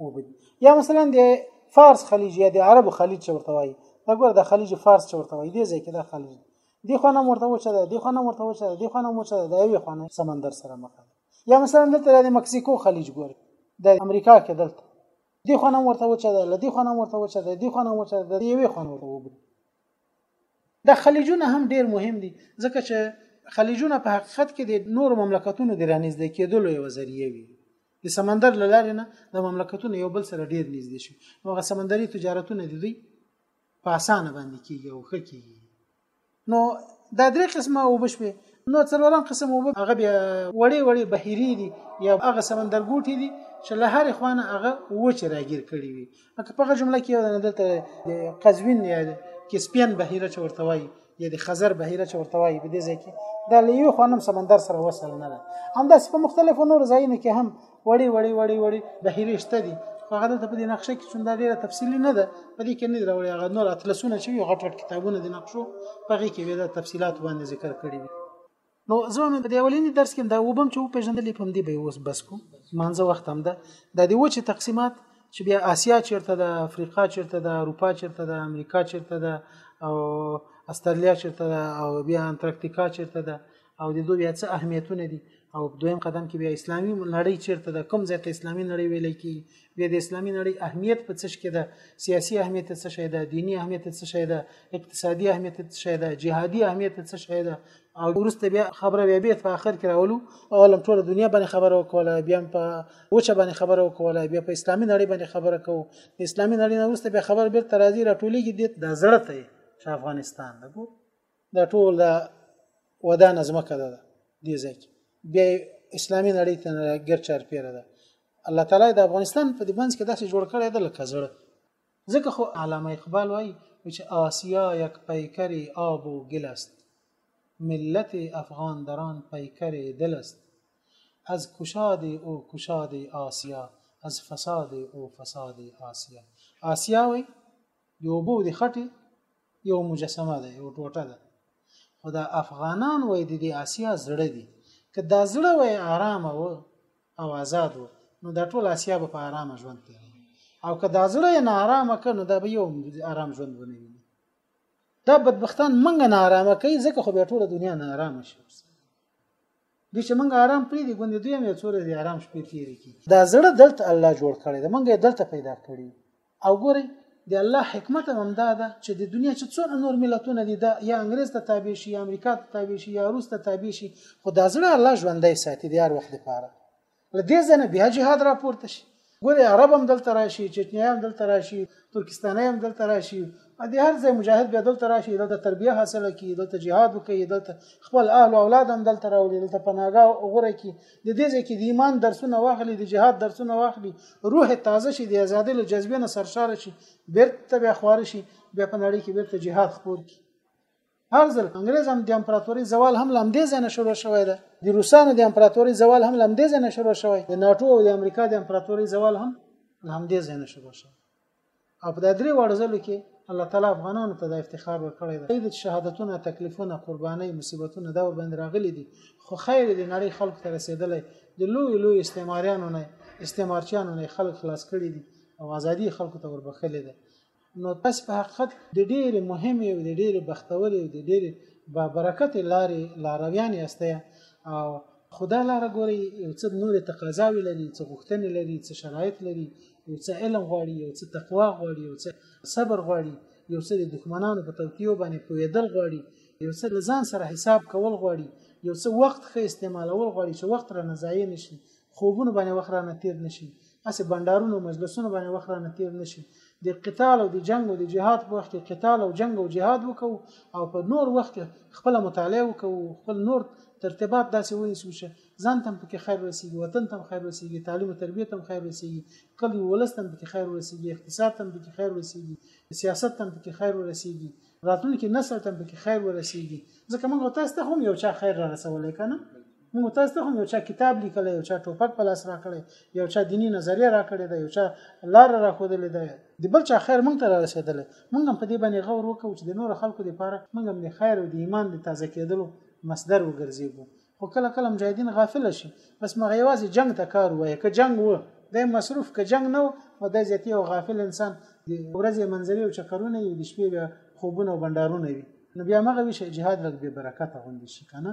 وبد یا مثلا د فارس خلیج یا د عربو خلیج چې ورته وایي دا ګوره د خلیج فارس چې ورته وایي دې ځای کې دا خلیج دی خو نه مرته وچه ده دی خو نه مرته وچه ده دی خو نه مرته ده دا یو خو نه سمندر سره مخ ده یا مثلا دلته د مکسیکو خلیج ګوره د امریکا کې دلته دی خو نه مرته وچه ده لدی خو نه مرته وچه ده دی خو نه مرته ده یو خو نه ورته دا خلیجونه هم ډیر مهم دي ځکه چې خلیجونه په حقیقت کې د نور مملکتونو د رانیزدې کېدلو یو ذریعہ وي د سمندر له لارې نه د مملکتونو یو بل سره ډیر نږدې شو نو هغه سمندري تجارتونه د دوی په اسانه باندې کیږي او ښه کیږي نو دا درې قسمه اوبه شوې نو څلورم قسم اوبه هغه بیا وړې وړې بهیرې دي یا هغه سمندرګوټي دي چې له هرې خوانه هغه وچ راګیر کړي وي لکه په جمله کې یو نه دلته د قزوین یا د کسپین بهیره چې ورته وایي یا د خزر بهیره چې ورته وایي په دې ځای کې دا له یو خوانم سمندر سره وصل نه ده همداسې په مختلفو نورو ځایونو کې هم وړي وړي وړي وړي بهیرې شته دي خو هغه دلته په دې نقشه کې څومره ډېره تفصیلي نه ده په دې کې نه دي راوړي هغه نور اتلسونه چې وي غټ غټ کتابونه د نقشو په هغې کې بیا د تفصیلات باندې ذکر کړي دي نو زه مې د اولینی درس کې دا وبم چې پیژندلې پم دی به اوس بس کو مانځه وخت هم ده د دې وچه تقسیمات چې بیا آسیا چیرته ده افریقا چیرته ده اروپا چیرته ده امریکا چیرته ده او استرالیا چیرته ده او بیا انتارکتیکا چیرته ده او د دوی بیا څه اهمیتونه دي او دویم قدم کې بیا اسلامي نړۍ چیرته ده کوم ځای ته اسلامي نړۍ ویل کی بیا د اسلامي نړۍ اهمیت په څه کې ده سیاسي اهمیت څه شی ده دینی اهمیت څه شی ده اقتصادي اهمیت څه شی ده جهادي اهمیت څه شی ده او ورسته بیا خبره بیا بیت په اخر کې راولو او لم ټول دنیا باندې خبره وکوله بیا په وچه باندې خبره وکوله بیا په اسلامي نړۍ باندې خبره کوو د اسلامي نړۍ نه ورسته بیا خبر بیرته راځي راټولېږي د زړه ته چې افغانستان ده ګور دا ټول دا ودان ازمکه ده دې ځای کې بیا اسلامي نړۍ ته ګر چار پیره ده الله تعالی د افغانستان په دې منځ کې داسې جوړ کړی ده لکه زړه ځکه خو علامه اقبال وایي چې آسیا یک پیکری آب و گل است ملت افغان دران پیکر دل است از کشاد او کشاد آسیا از فساد او فساد آسیا آسیا وایي د اوبو د خټې یو مجسمه ده یو ټوټه ده خو دا افغانان وای د دې آسیا زړه دي که دا زړه وای آرام و او آزاد و نو دا ټول آسیا به په آرام ژوند تیري او که دا زړه نه آرام کنه دا به یو آرام ژوند ونه وي دا بدبختان منګ نه آرام کوي ځکه خو به ټول دنیا نه آرام شي دوی چې موږ آرام پریدي ګوندې دوی هم یو څو ورځې آرام شپې تیرې کړي دا زړه دلته الله جوړ کړی دی موږ یې دلته پیدا کړي او ګورئ د الله حکمت هم دا ده چې د دنیا چې څونه نور ملتونه دي دا یا انګريز ته تابع شي یا امریکا ته تابع شي یا روس ته تابع شي خو دا زړه الله ژوندۍ ساتي د هر وخت لپاره له دې ځنه بیا جهاد راپورته شي ګوره عرب هم دلته راشي چچنیا هم دلته راشي ترکستاني هم دلته راشي د هر ځای مجاهد بیا دلته راشي دلته تربیه حاصله کی دلته جهاد وکړي دلته خپل اهل او اولاد هم دلته راولي دلته پناګا غوره کی د دې ځای کې د ایمان درسونه واخلي د جهاد درسونه واخلي روح تازه شي د ازادۍ له جذبې نه سرشار شي بیرته بیا خوار شي بیا په نړۍ کې بیرته جهاد خپور کی هر ځل انګريز هم د امپراتوري زوال هم لمدې زنه شروع شوې ده د روسانو د امپراتوري زوال هم لمدې زنه شروع شوې د ناتو او د امریکا د امپراتوري زوال هم لمدې زنه شروع شوې او په درې وړ ځلو کې الله تعالی افغانانو ته د افتخار ورکړی دی د شهادتونه تکلیفونه قرباني مصیبتونه دا ور باندې راغلي دي خو خیر د نړۍ خلک ته رسیدلی د لوی لوی استعماریانو نه استعمارچیانو نه خلک خلاص کړي دي او ازادي خلکو ته وربخښلې ده نو تاسې په حقیقت د ډېرې مهمې او د ډېرې بختورې او د ډېرې با برکتې لارې لارویان یاستئ او خو دا لاره ګورئ یو څه نورې تقاضاوې لري، څه غوښتنې لري، څه شرایط لري، یو څه علم غواړي، یو څه تقوا غواړي، یو څه صبر غواړي، یو څه د دښمنانو په توطیو باندې پوهېدل غواړي، یو څه له ځان سره حساب کول غواړي، یو څه وخت ښه استعمالول غواړي چې وخت رانه ضایع نه شي، خوبونو باندې وخت رانه تیر نشي اسې بندارونو مجلسونو باندې وخت رانه تیر نشي د قتال او د جنگ او د جهاد په وخت کې قتال او جنگ او جهاد وکاو او په نور وخت کې خپل مطالعه وکاو خپل نور ترتیبات داسې ونیسو چې ځان تم پکې خیر رسیږي وطن تم خیر رسیږي تعلیم او تربیه تم خیر رسیږي کلی ولس تم پکې خیر رسیږي اقتصاد تم پکې خیر رسیږي سیاست تم پکې خیر رسیږي راتلونکي نسل تم پکې خیر ورسیږي ځکه موږ تاسو ته هم یو چا خیر را رسولای کنه موږ تاسو ته هم یو چا کتاب لیکلی یو چا ټوپک په لاس راکړی یو چا دیني نظریه راکړې ده یو چا لار راښودلې ده د بل چا خیر موږ ته را رسېدلی موږ هم په دې باندې غور وکړو چې د نورو خلکو لپاره موږ هم د خیر او د ایمان د تازه کېدلو مصدر وګرځېږو خو کله کله مجاهدین غافل شي بس مغه یوازې جنگ ته کار وایي که جنگ و د مصروف که جنگ نه و د زیاتی او غافل انسان د ورځې منځري او چکرونه وي د شپې بیا خوبونه او بندارونه وي نو بیا مغه وي چې جهاد لږ به برکت غوندي شي کنه